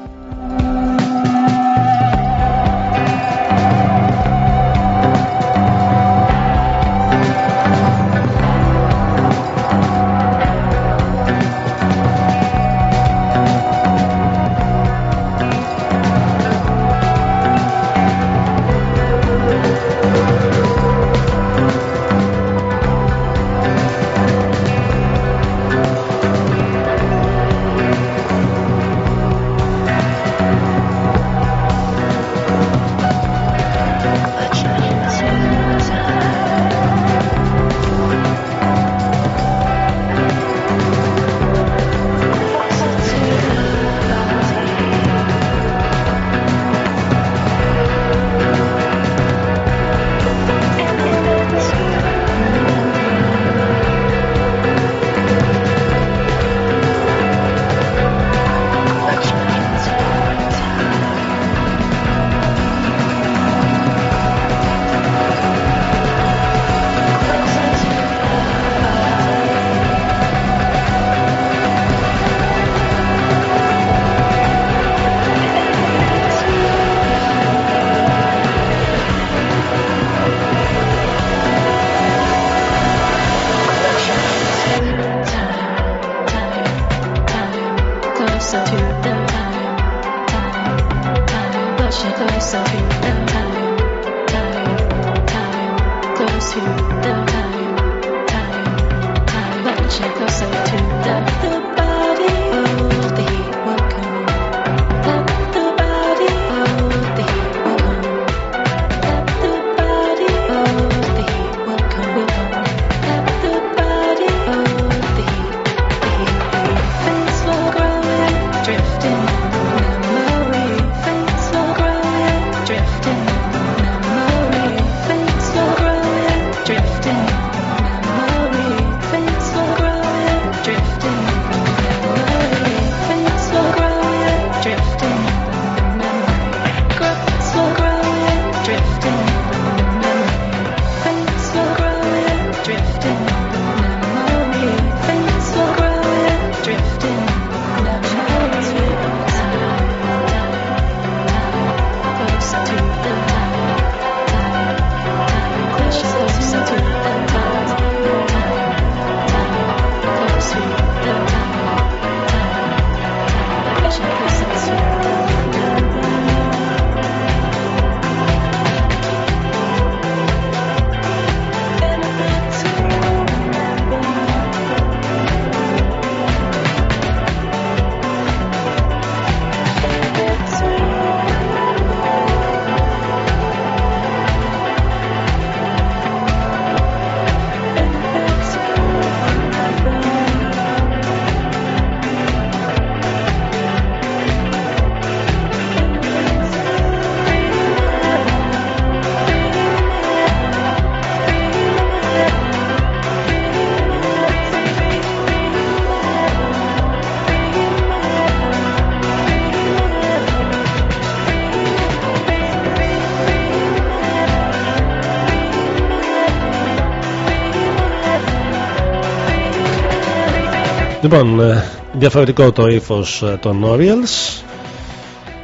Λοιπόν, ε, διαφορετικό το ύφος των Orioles.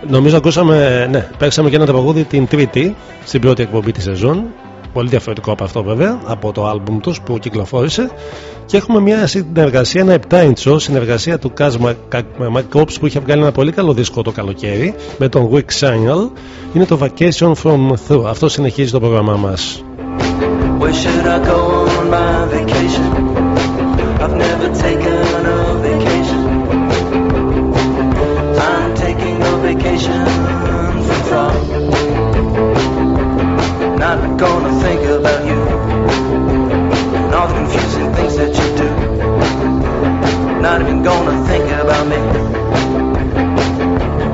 Νομίζω ακούσαμε, ναι, παίξαμε και ένα τραγούδι την Τρίτη στην πρώτη εκπομπή της σεζόν. Πολύ διαφορετικό από αυτό βέβαια, από το άλμπουμ τους που κυκλοφόρησε. Και έχουμε μια συνεργασία, ένα 7 inch συνεργασία του Kaz McCops που είχε βγάλει ένα πολύ καλό δίσκο το καλοκαίρι με τον Wick Signal. Είναι το Vacation from Through. Αυτό συνεχίζει το πρόγραμμά μας. Where should I go on my vacation? Not even gonna think about me.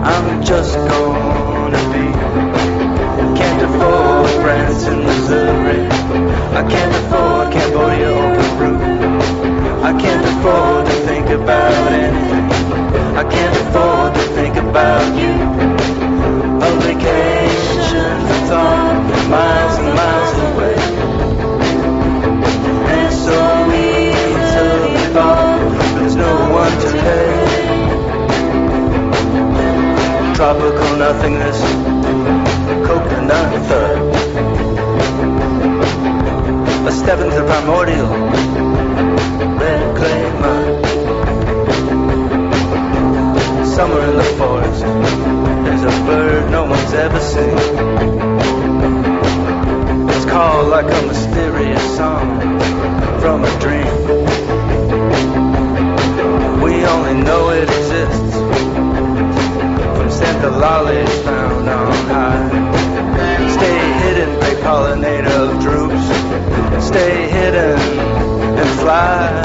I'm just gonna be. Can't afford Branson, Missouri. I can't afford Cambodia or Peru. I can't afford to think about anything. I can't afford to think about you. A vacation for thought, miles and miles Tropical nothingness, coconut thud. A step into primordial, red clay mud. Summer in the forest, there's a bird no one's ever seen. It's called like a mysterious song from a dream. Only know it exists from Santa lollies found on high. Stay hidden, great pollinator of droops. Stay hidden and fly.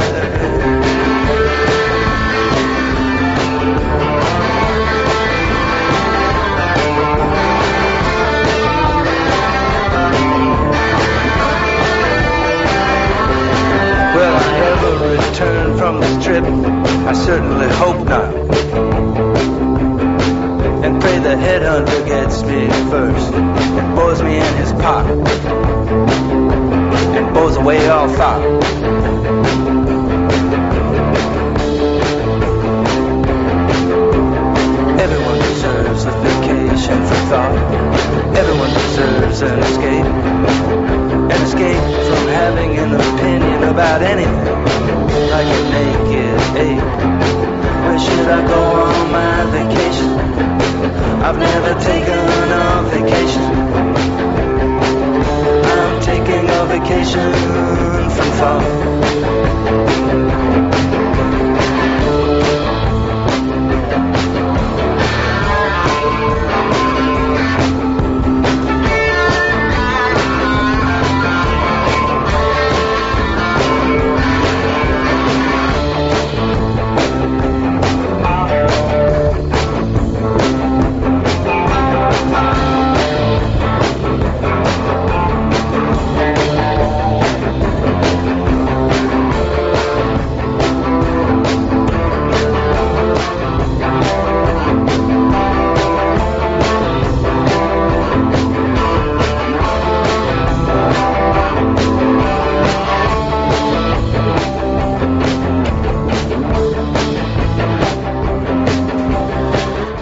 Return from this trip? I certainly hope not. And pray the headhunter gets me first. And bores me in his pot. And bores away all thought. Everyone deserves a vacation for thought. Everyone deserves an escape. Escape from having an opinion about anything. Like a naked ape. Where should I go on my vacation? I've never taken a vacation. I'm taking a vacation from thought.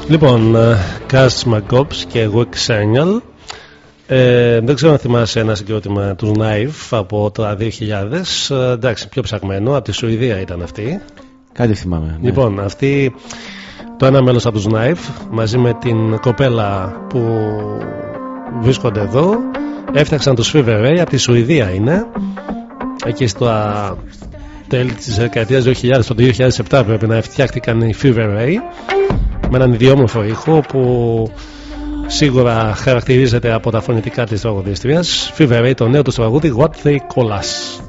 Λοιπόν, Κάς Μαγκόψ και Wick Senial ε, δεν ξέρω αν θυμάσαι ένα συγκρότημα του Knife από το 2000 ε, εντάξει πιο ψαγμένο από τη Σουηδία ήταν αυτή Κάτι θυμάμαι. ναι. Λοιπόν, αυτή το ένα μέλος από τους Knife μαζί με την κοπέλα που βρίσκονται εδώ έφτιαξαν το Fever Ray από τη Σουηδία είναι εκεί στα τέλη της δεκαετίας 2000 το 2007 πρέπει να φτιάχτηκαν οι Fever Ray με έναν ιδιόμορφο ήχο που σίγουρα χαρακτηρίζεται από τα φωνητικά της τραγουδίστριας. Fever Ray το νέο του τραγούδι What They Call Us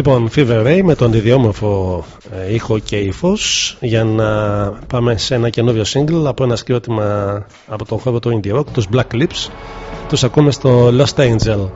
Λοιπόν, Fever Ray με τον ιδιόμορφο ε, ήχο και ύφος για να πάμε σε ένα καινούριο single από ένα σκηρώτημα από τον χώρο του Indie Rock, τους Black Lips. Τους ακούμε στο Lost Angel.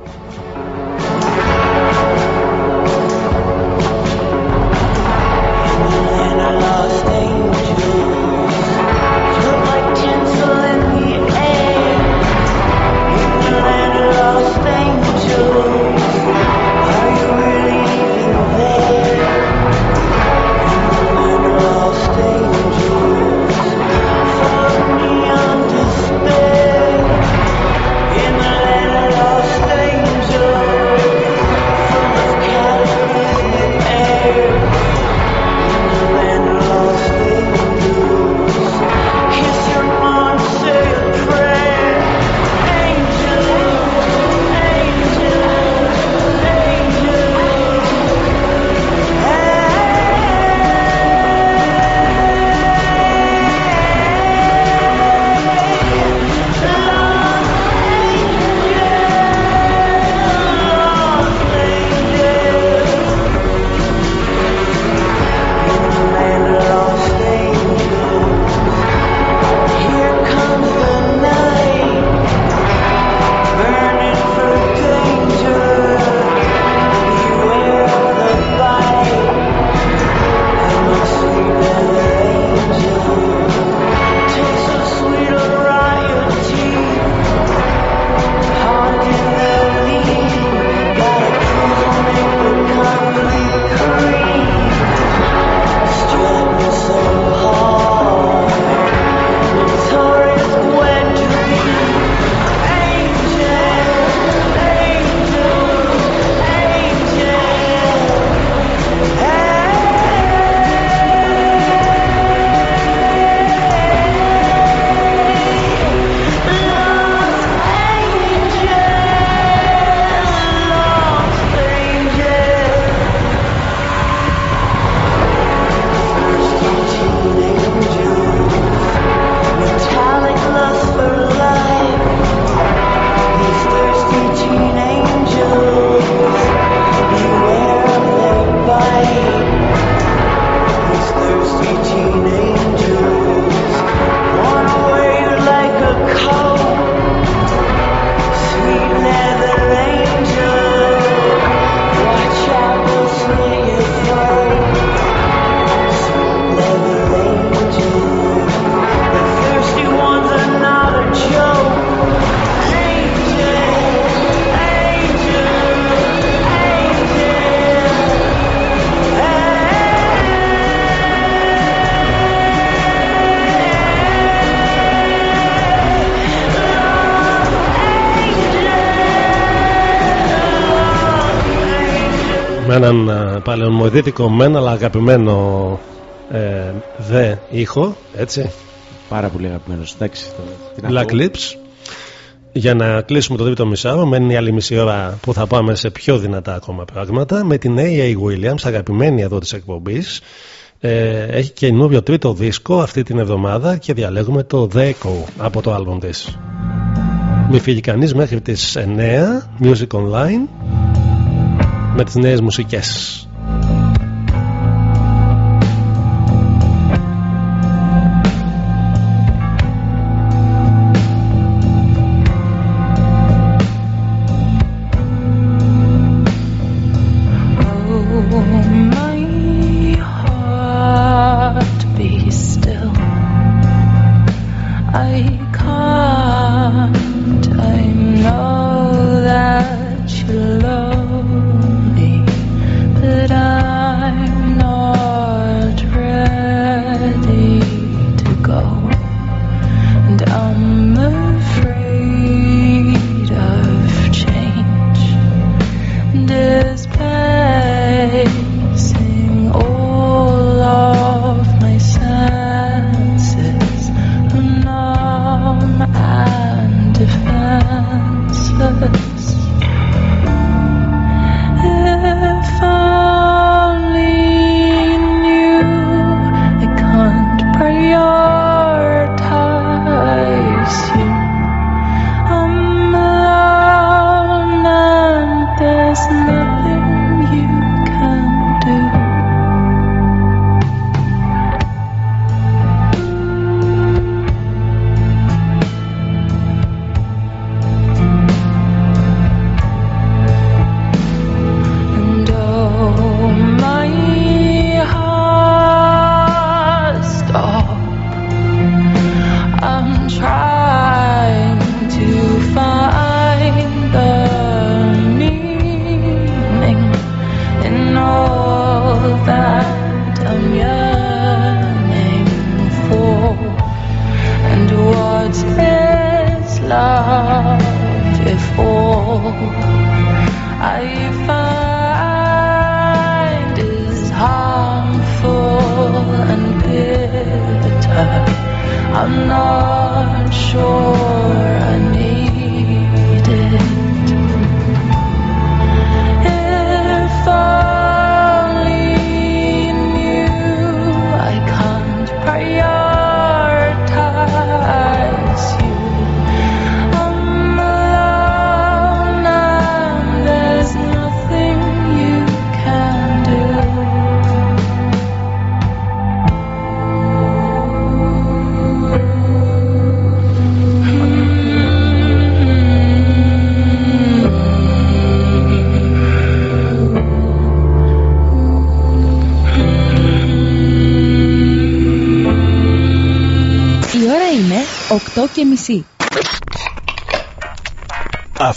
Έναν ε, παλαιομοδίτικο μεν αλλά αγαπημένο ε, δε ήχο έτσι Πάρα πολύ αγαπημένος. Εντάξει, το- τι να Black πω. Lips για να κλείσουμε το τρίτο μισάρο μένει η άλλη μισή ώρα που θα πάμε σε πιο δυνατά ακόμα πράγματα με την A.A. Williams αγαπημένη εδώ της εκπομπής ε, έχει καινούριο τρίτο δίσκο αυτή την εβδομάδα και διαλέγουμε το The Echo από το άλμπομ της μη φύγει κανείς μέχρι τις 9 Music Online με τις νέες μουσικές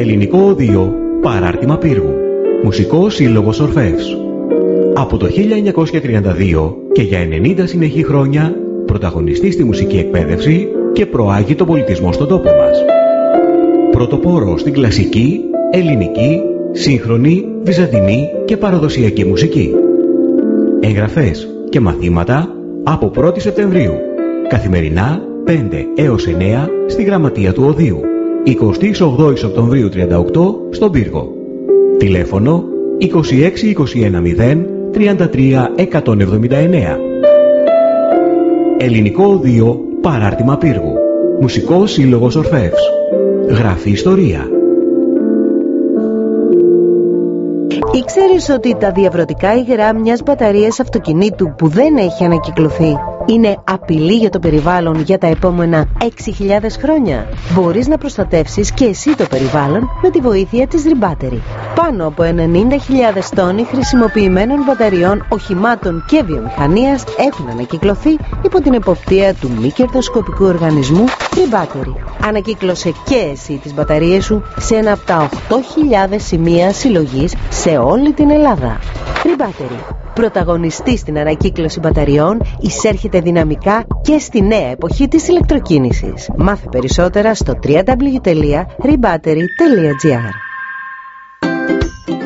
Ελληνικό Οδείο Παράρτημα Πύργου Μουσικός Σύλλογος Ορφεύς Από το 1932 και για 90 συνεχή χρόνια πρωταγωνιστή στη μουσική εκπαίδευση και προάγει τον πολιτισμό στον τόπο μας. Πρωτοπόρο στην κλασική, ελληνική, σύγχρονη, βυζαντινή και παραδοσιακή μουσική. Εγγραφές και μαθήματα από 1η Σεπτεμβρίου. Καθημερινά 5 έως 9 στη Γραμματεία του Οδείου. 28 Οκτωβρίου 38 στον Πύργο. Τηλέφωνο 26210 33 179. Ελληνικό Οδείο Παράρτημα Πύργου. Μουσικό Σύλλογος Ορφεύς. Γράφει Ιστορία. Ήξερες ότι τα διαβρωτικά υγρά μιας μπαταρίας αυτοκινήτου που δεν έχει ανακυκλωθεί είναι απειλή για το περιβάλλον για τα επόμενα 6.000 χρόνια. Μπορείς να προστατεύσεις και εσύ το περιβάλλον με τη βοήθεια της Rebattery. Πάνω από 90.000 τόνοι χρησιμοποιημένων μπαταριών οχημάτων και βιομηχανίας έχουν ανακυκλωθεί υπό την εποπτεία του μη κερδοσκοπικού οργανισμού Rebattery. Ανακύκλωσε και εσύ τις μπαταρίες σου σε ένα από τα 8.000 σημεία συλλογής σε όλη την Ελλάδα. Rebattery. Πρωταγωνιστή στην ανακύκλωση μπαταριών, εισέρχεται δυναμικά και στη νέα εποχή της ηλεκτροκίνησης. Μάθε περισσότερα στο www.rebattery.gr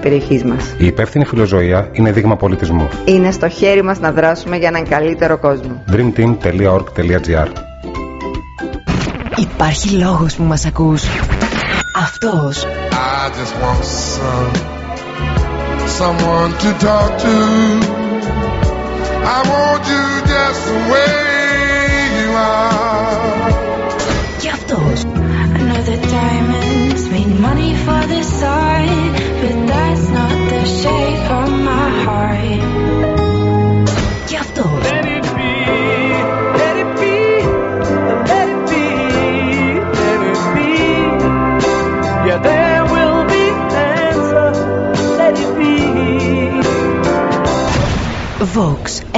περιοχής μας. Η υπεύθυνη φιλοζωία είναι δείγμα πολιτισμού. Είναι στο χέρι μας να δράσουμε για έναν καλύτερο κόσμο. dreamteam.org.gr Υπάρχει λόγος που μας ακούς. Αυτός. I just want some, someone to talk to. I want you just the way you are. Και αυτός.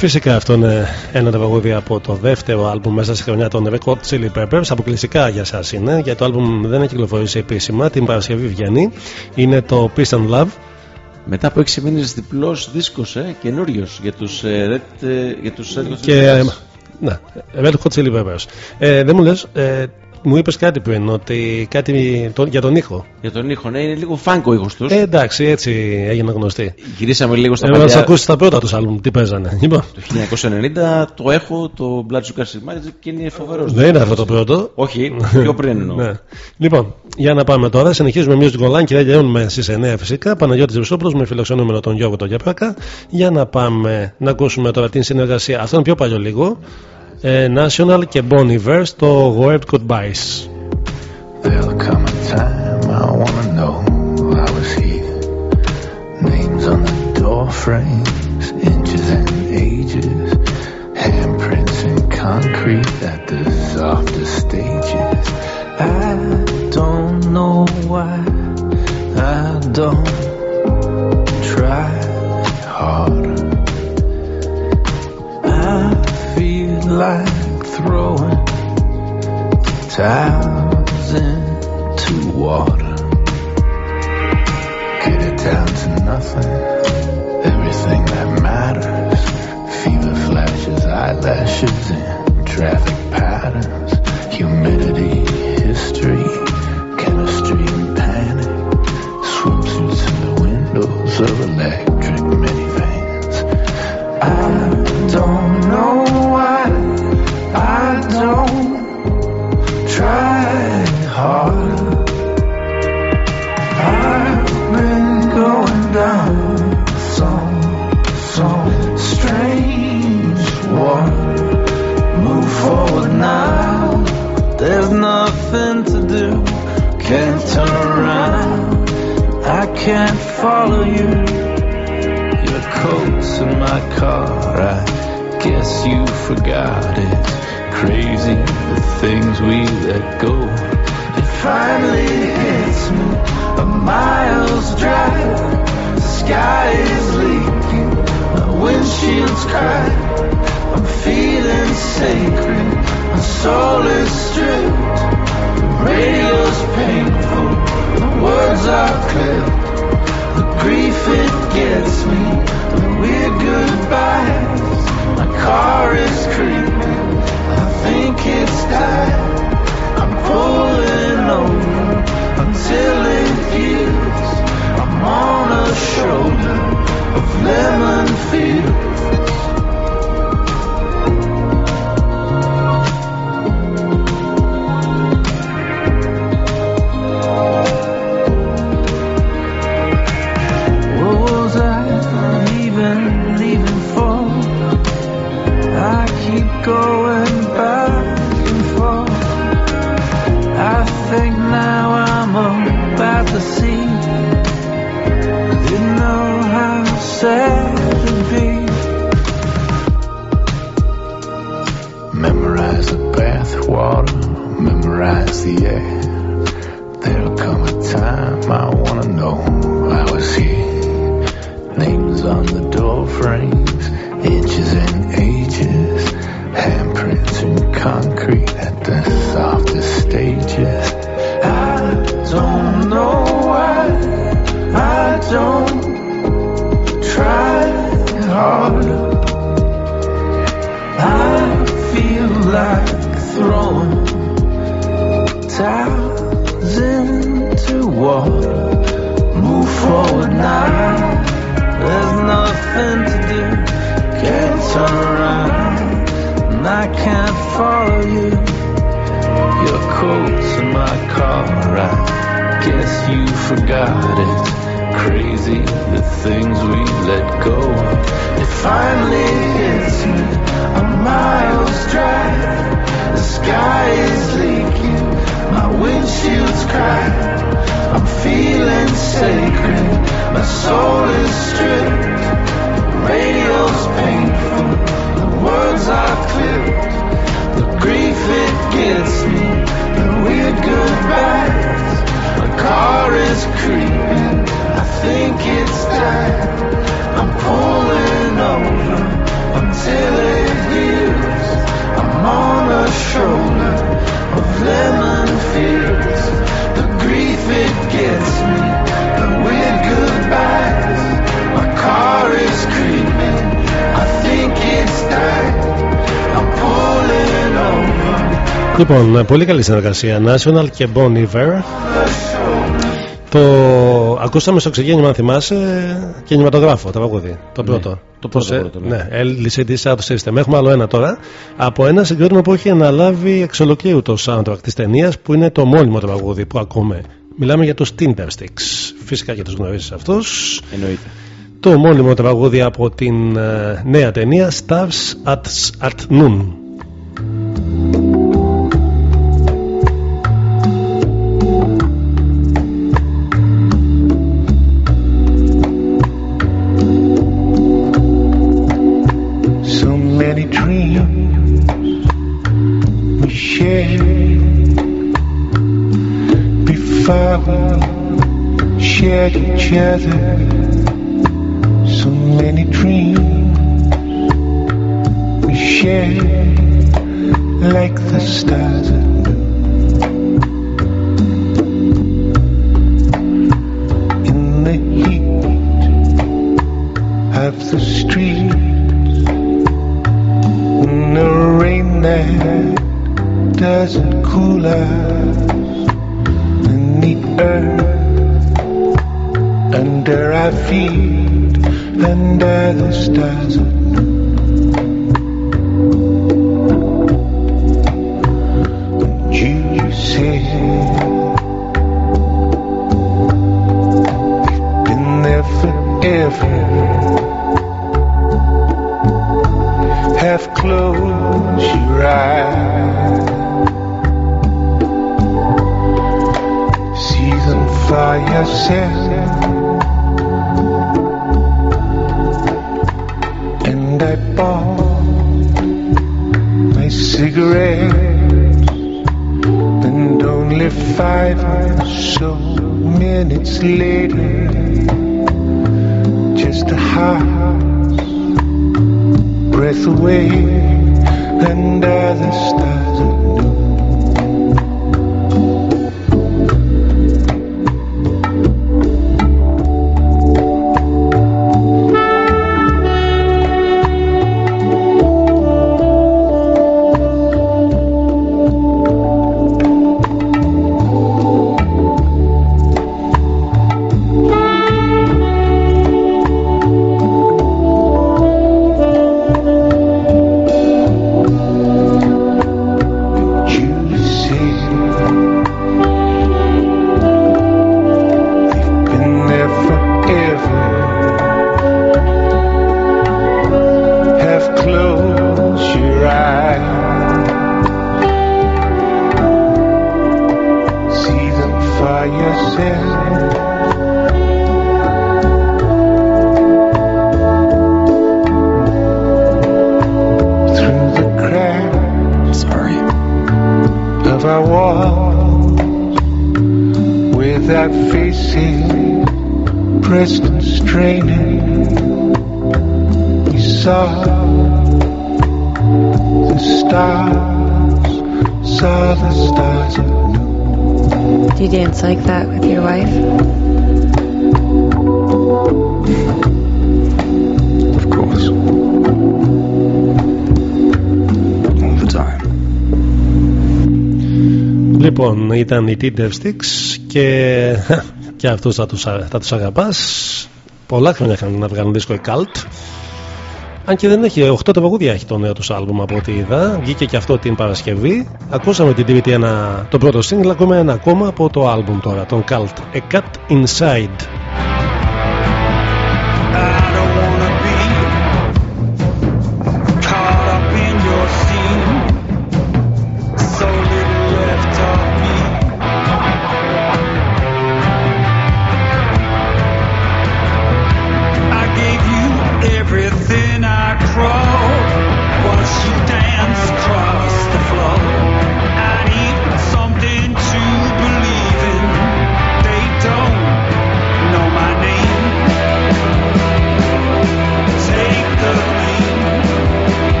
Φυσικά αυτό είναι ένα τραγούδι από το δεύτερο άλμπουμ μέσα στη χρονιά των Red Hot Chili Peppers. Αποκλειστικά για σας είναι, γιατί το άλμπουμ δεν έχει κυκλοφορήσει επίσημα. Την Παρασκευή βγαίνει. Είναι το Peace and Love. Μετά από 6 μήνες διπλός δίσκος, ε, καινούριος για τους ε, Red. ε, για τους Red Hot Chili Και. ε, Peppers. Ναι, Red Hot Chili Peppers. Ε, δεν μου λες, ε, μου είπες κάτι πριν, ότι κάτι το- για τον ήχο. Για τον ήχο, ναι, είναι λίγο φάνκο ο ήχος τους. Ε, εντάξει, έτσι έγινε γνωστή. Γυρίσαμε λίγο στα Ε, να τους παλιά. ακούσεις τα πρώτα τους άλμπουμ, τι παίζανε. Λοιπόν, Το 1990 το έχω, το Blood Sugar Seed Magic και είναι φοβερός. δεν είναι αυτό το πρώτο. Όχι, πιο πριν εννοώ. ναι. Λοιπόν, για να πάμε τώρα. Συνεχίζουμε Music Online και δεν τελειώνουμε στις 9 φυσικά. Παναγιώτης Βουσόπουλος με φιλοξενούμενο τον Γιώργο τον Γιαπράκα. Για να πάμε να ακούσουμε τώρα την συνεργασία. Αυτό είναι πιο παλιό λίγο. Ε, National και Bon Iver στο Word Goodbyes. There'll come a time I wanna know I was here. Names on the door frames, inches and ages, handprints in concrete at the softest stages. I don't know why I don't try harder. Like throwing towels into water. Get it down to nothing. Everything that matters. Fever flashes, eyelashes, and traffic patterns. Humidity, history, chemistry, and panic. Swimsuits in the windows of electric minivans. I Can't turn around. I can't follow you. Your coat's in my car. I guess you forgot it. Crazy the things we let go. It finally hits me. A mile's drive. The sky is leaking. My windshield's cracked. I'm feeling sacred. My soul is stripped radio's painful, the words are clear. The grief it gets me, the weird goodbyes. My car is creeping, I think it's died. I'm pulling over until it heals. I'm on a shoulder of lemon fields. going back and forth. I think now I'm about to see. You know how sad it'd be. Memorize the bathwater, memorize the air. Forward now. There's nothing to do. Can't turn around. And I can't follow you. Your coat's in my car. I guess you forgot it. Crazy the things we let go of. It finally hits me. A miles drive. The sky is leaking. My windshield's cracked. I'm feeling sacred. My soul is stripped. The Radio's painful. The words are clipped. The grief it gets me. The weird goodbyes My car is creeping. I think it's time. I'm pulling over until it heals. I'm on a shoulder of lemon fields. The grief it gets me. The weird goodbyes. My car is creeping. I think it's time. I'm pulling over. Λοιπόν, πολύ καλή συνεργασία. National και Bon Iver. Το ακούσαμε στο ξεκίνημα, αν θυμάσαι, κινηματογράφο, το τραγούδι. Το πρώτο. το πρώτο, Πώς, ε, πρώτο, ναι. ναι. LCD Sound System. Έχουμε άλλο ένα τώρα. Από ένα συγκρότημα που έχει αναλάβει εξ ολοκλήρου το soundtrack της ταινίας, που είναι το μόνιμο τραγούδι που ακούμε. Μιλάμε για τους Tindersticks. Φυσικά και τους γνωρίζεις αυτούς. Εννοείται. Το μόνιμο τραγούδι από την ε, νέα ταινία Stars at, at Noon. We shared before we shared each other. So many dreams we shared like the stars at noon. In the heat of the street the rain that doesn't cool us and the earth. Under our feet under the stars. Of And you we've been there forever And I bought my cigarettes, and only five or so minutes later, just a heart breath away Λοιπόν, ήταν οι Tinder Sticks και, και αυτούς θα τους, α- θα τους αγαπάς. Πολλά χρόνια είχαν να βγάλουν δίσκο η Cult. Αν και δεν έχει, 8 τραγούδια έχει το νέο τους άλμπουμ από ό,τι είδα. Βγήκε και αυτό την Παρασκευή. Ακούσαμε την DVD ένα, το πρώτο single, ακούμε ένα ακόμα από το άλμπουμ τώρα, τον Cult. A Cut Inside.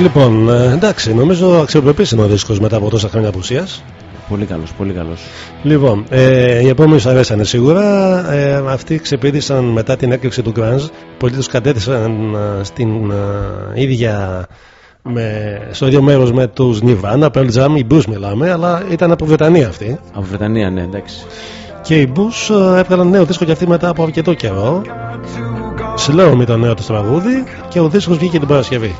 Λοιπόν, ε, εντάξει, νομίζω αξιοπρεπή είναι ο δίσκος μετά από τόσα χρόνια απουσίας. Πολύ καλός, πολύ καλός. Λοιπόν, ε, οι επόμενοι σου αρέσανε σίγουρα. Ε, αυτοί ξεπήδησαν μετά την έκρηξη του Grunge. Πολλοί τους κατέθεσαν ε, στην ε, ίδια. Με, στο ίδιο μέρος με τους Nirvana, Pearl Jam, οι Blues μιλάμε, αλλά ήταν από Βρετανία αυτοί. Από Βρετανία, ναι, εντάξει. Και οι Blues ε, έβγαλαν νέο δίσκο και αυτοί μετά από αρκετό καιρό. Slow με το νέο τους τραγούδι και ο δίσκος βγήκε την Παρασκευή.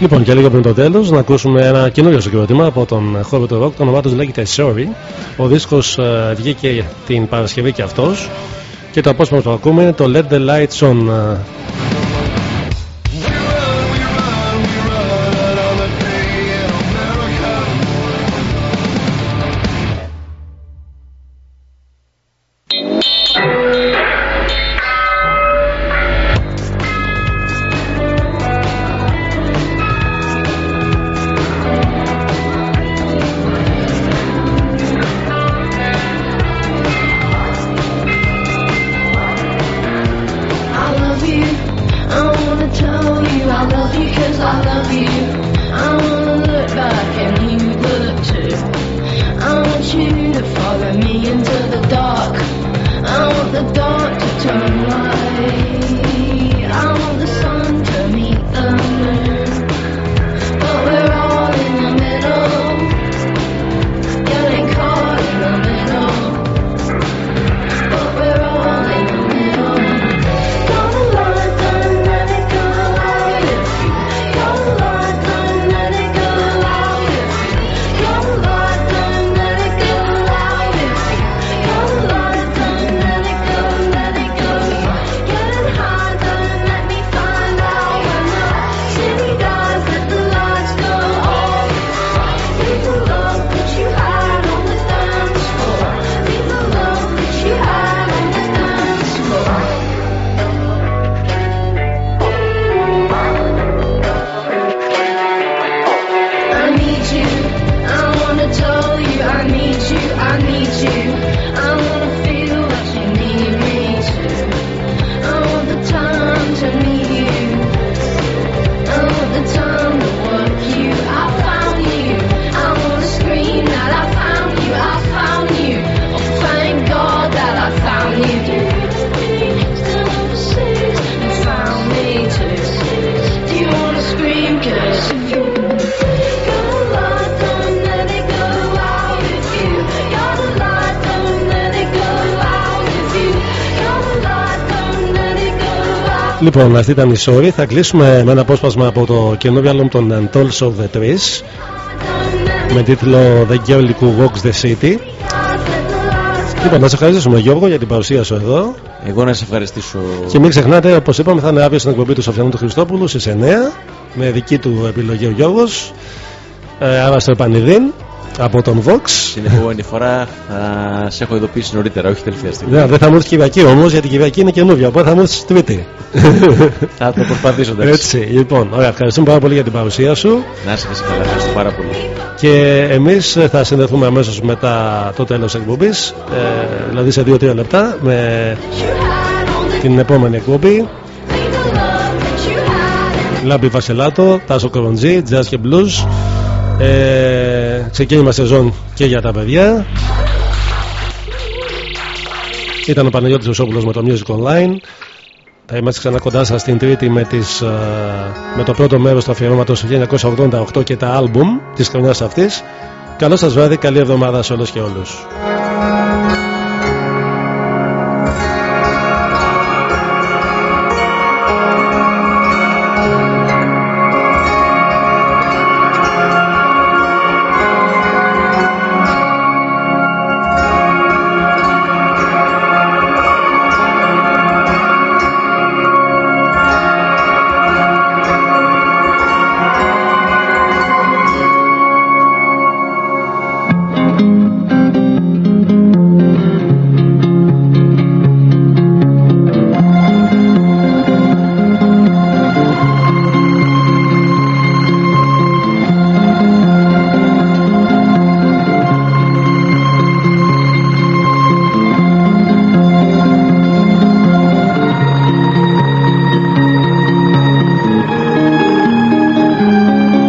Λοιπόν, και λίγο πριν το τέλος, να ακούσουμε ένα καινούριο συγκρότημα από τον χώρο του ροκ. Το όνομά τους λέγεται Sorry. Ο δίσκος ε, βγήκε την Παρασκευή και αυτός. Και το απόσπασμα που ακούμε είναι το Let the Lights On. Ε, Λοιπόν, αυτή ήταν η Sorry. Θα κλείσουμε με ένα απόσπασμα από το καινούργιο album των Antols of the Trees με τίτλο The Girl Who Walks the City. Λοιπόν, να σε ευχαριστήσουμε Γιώργο για την παρουσία σου εδώ. Εγώ να σε ευχαριστήσω. Και μην ξεχνάτε, όπως είπαμε, θα είναι αύριο στην εκπομπή του Σοφιανού του Χριστόπουλου στις 9 με δική του επιλογή ο Γιώργος. Ε, άρα στο Επανειδήν από τον Vox. Την επόμενη φορά θα σε έχω ειδοποιήσει νωρίτερα, όχι τελευταία στιγμή. Ναι, δεν θα μου έρθει Κυριακή όμως, γιατί η Κυριακή είναι καινούργια. Οπότε θα μου έρθει Τρίτη. θα το προσπαθήσω, εντάξει. Έτσι, λοιπόν, ωραία, ευχαριστούμε πάρα πολύ για την παρουσία σου. Να είσαι και καλά, ευχαριστώ πάρα πολύ. Και εμείς θα συνδεθούμε αμέσως μετά το τέλος τη εκπομπής, ε, δηλαδή σε 2-3 λεπτά, με την επόμενη εκπομπή. Λάμπη Βασιλάτο, Τάσο Κοροντζή, Jazz και Blues. Ε, ξεκίνημα σεζόν και για τα παιδιά. Ήταν ο Παναγιώτης Βεσόπουλος με το Music Online. Θα είμαστε ξανά κοντά σας την Τρίτη με, τις, με το πρώτο μέρος του αφιερώματος του 1988 και τα άλμπουμ της χρονιάς αυτής. Καλό σας βράδυ, καλή εβδομάδα σε όλους και όλους.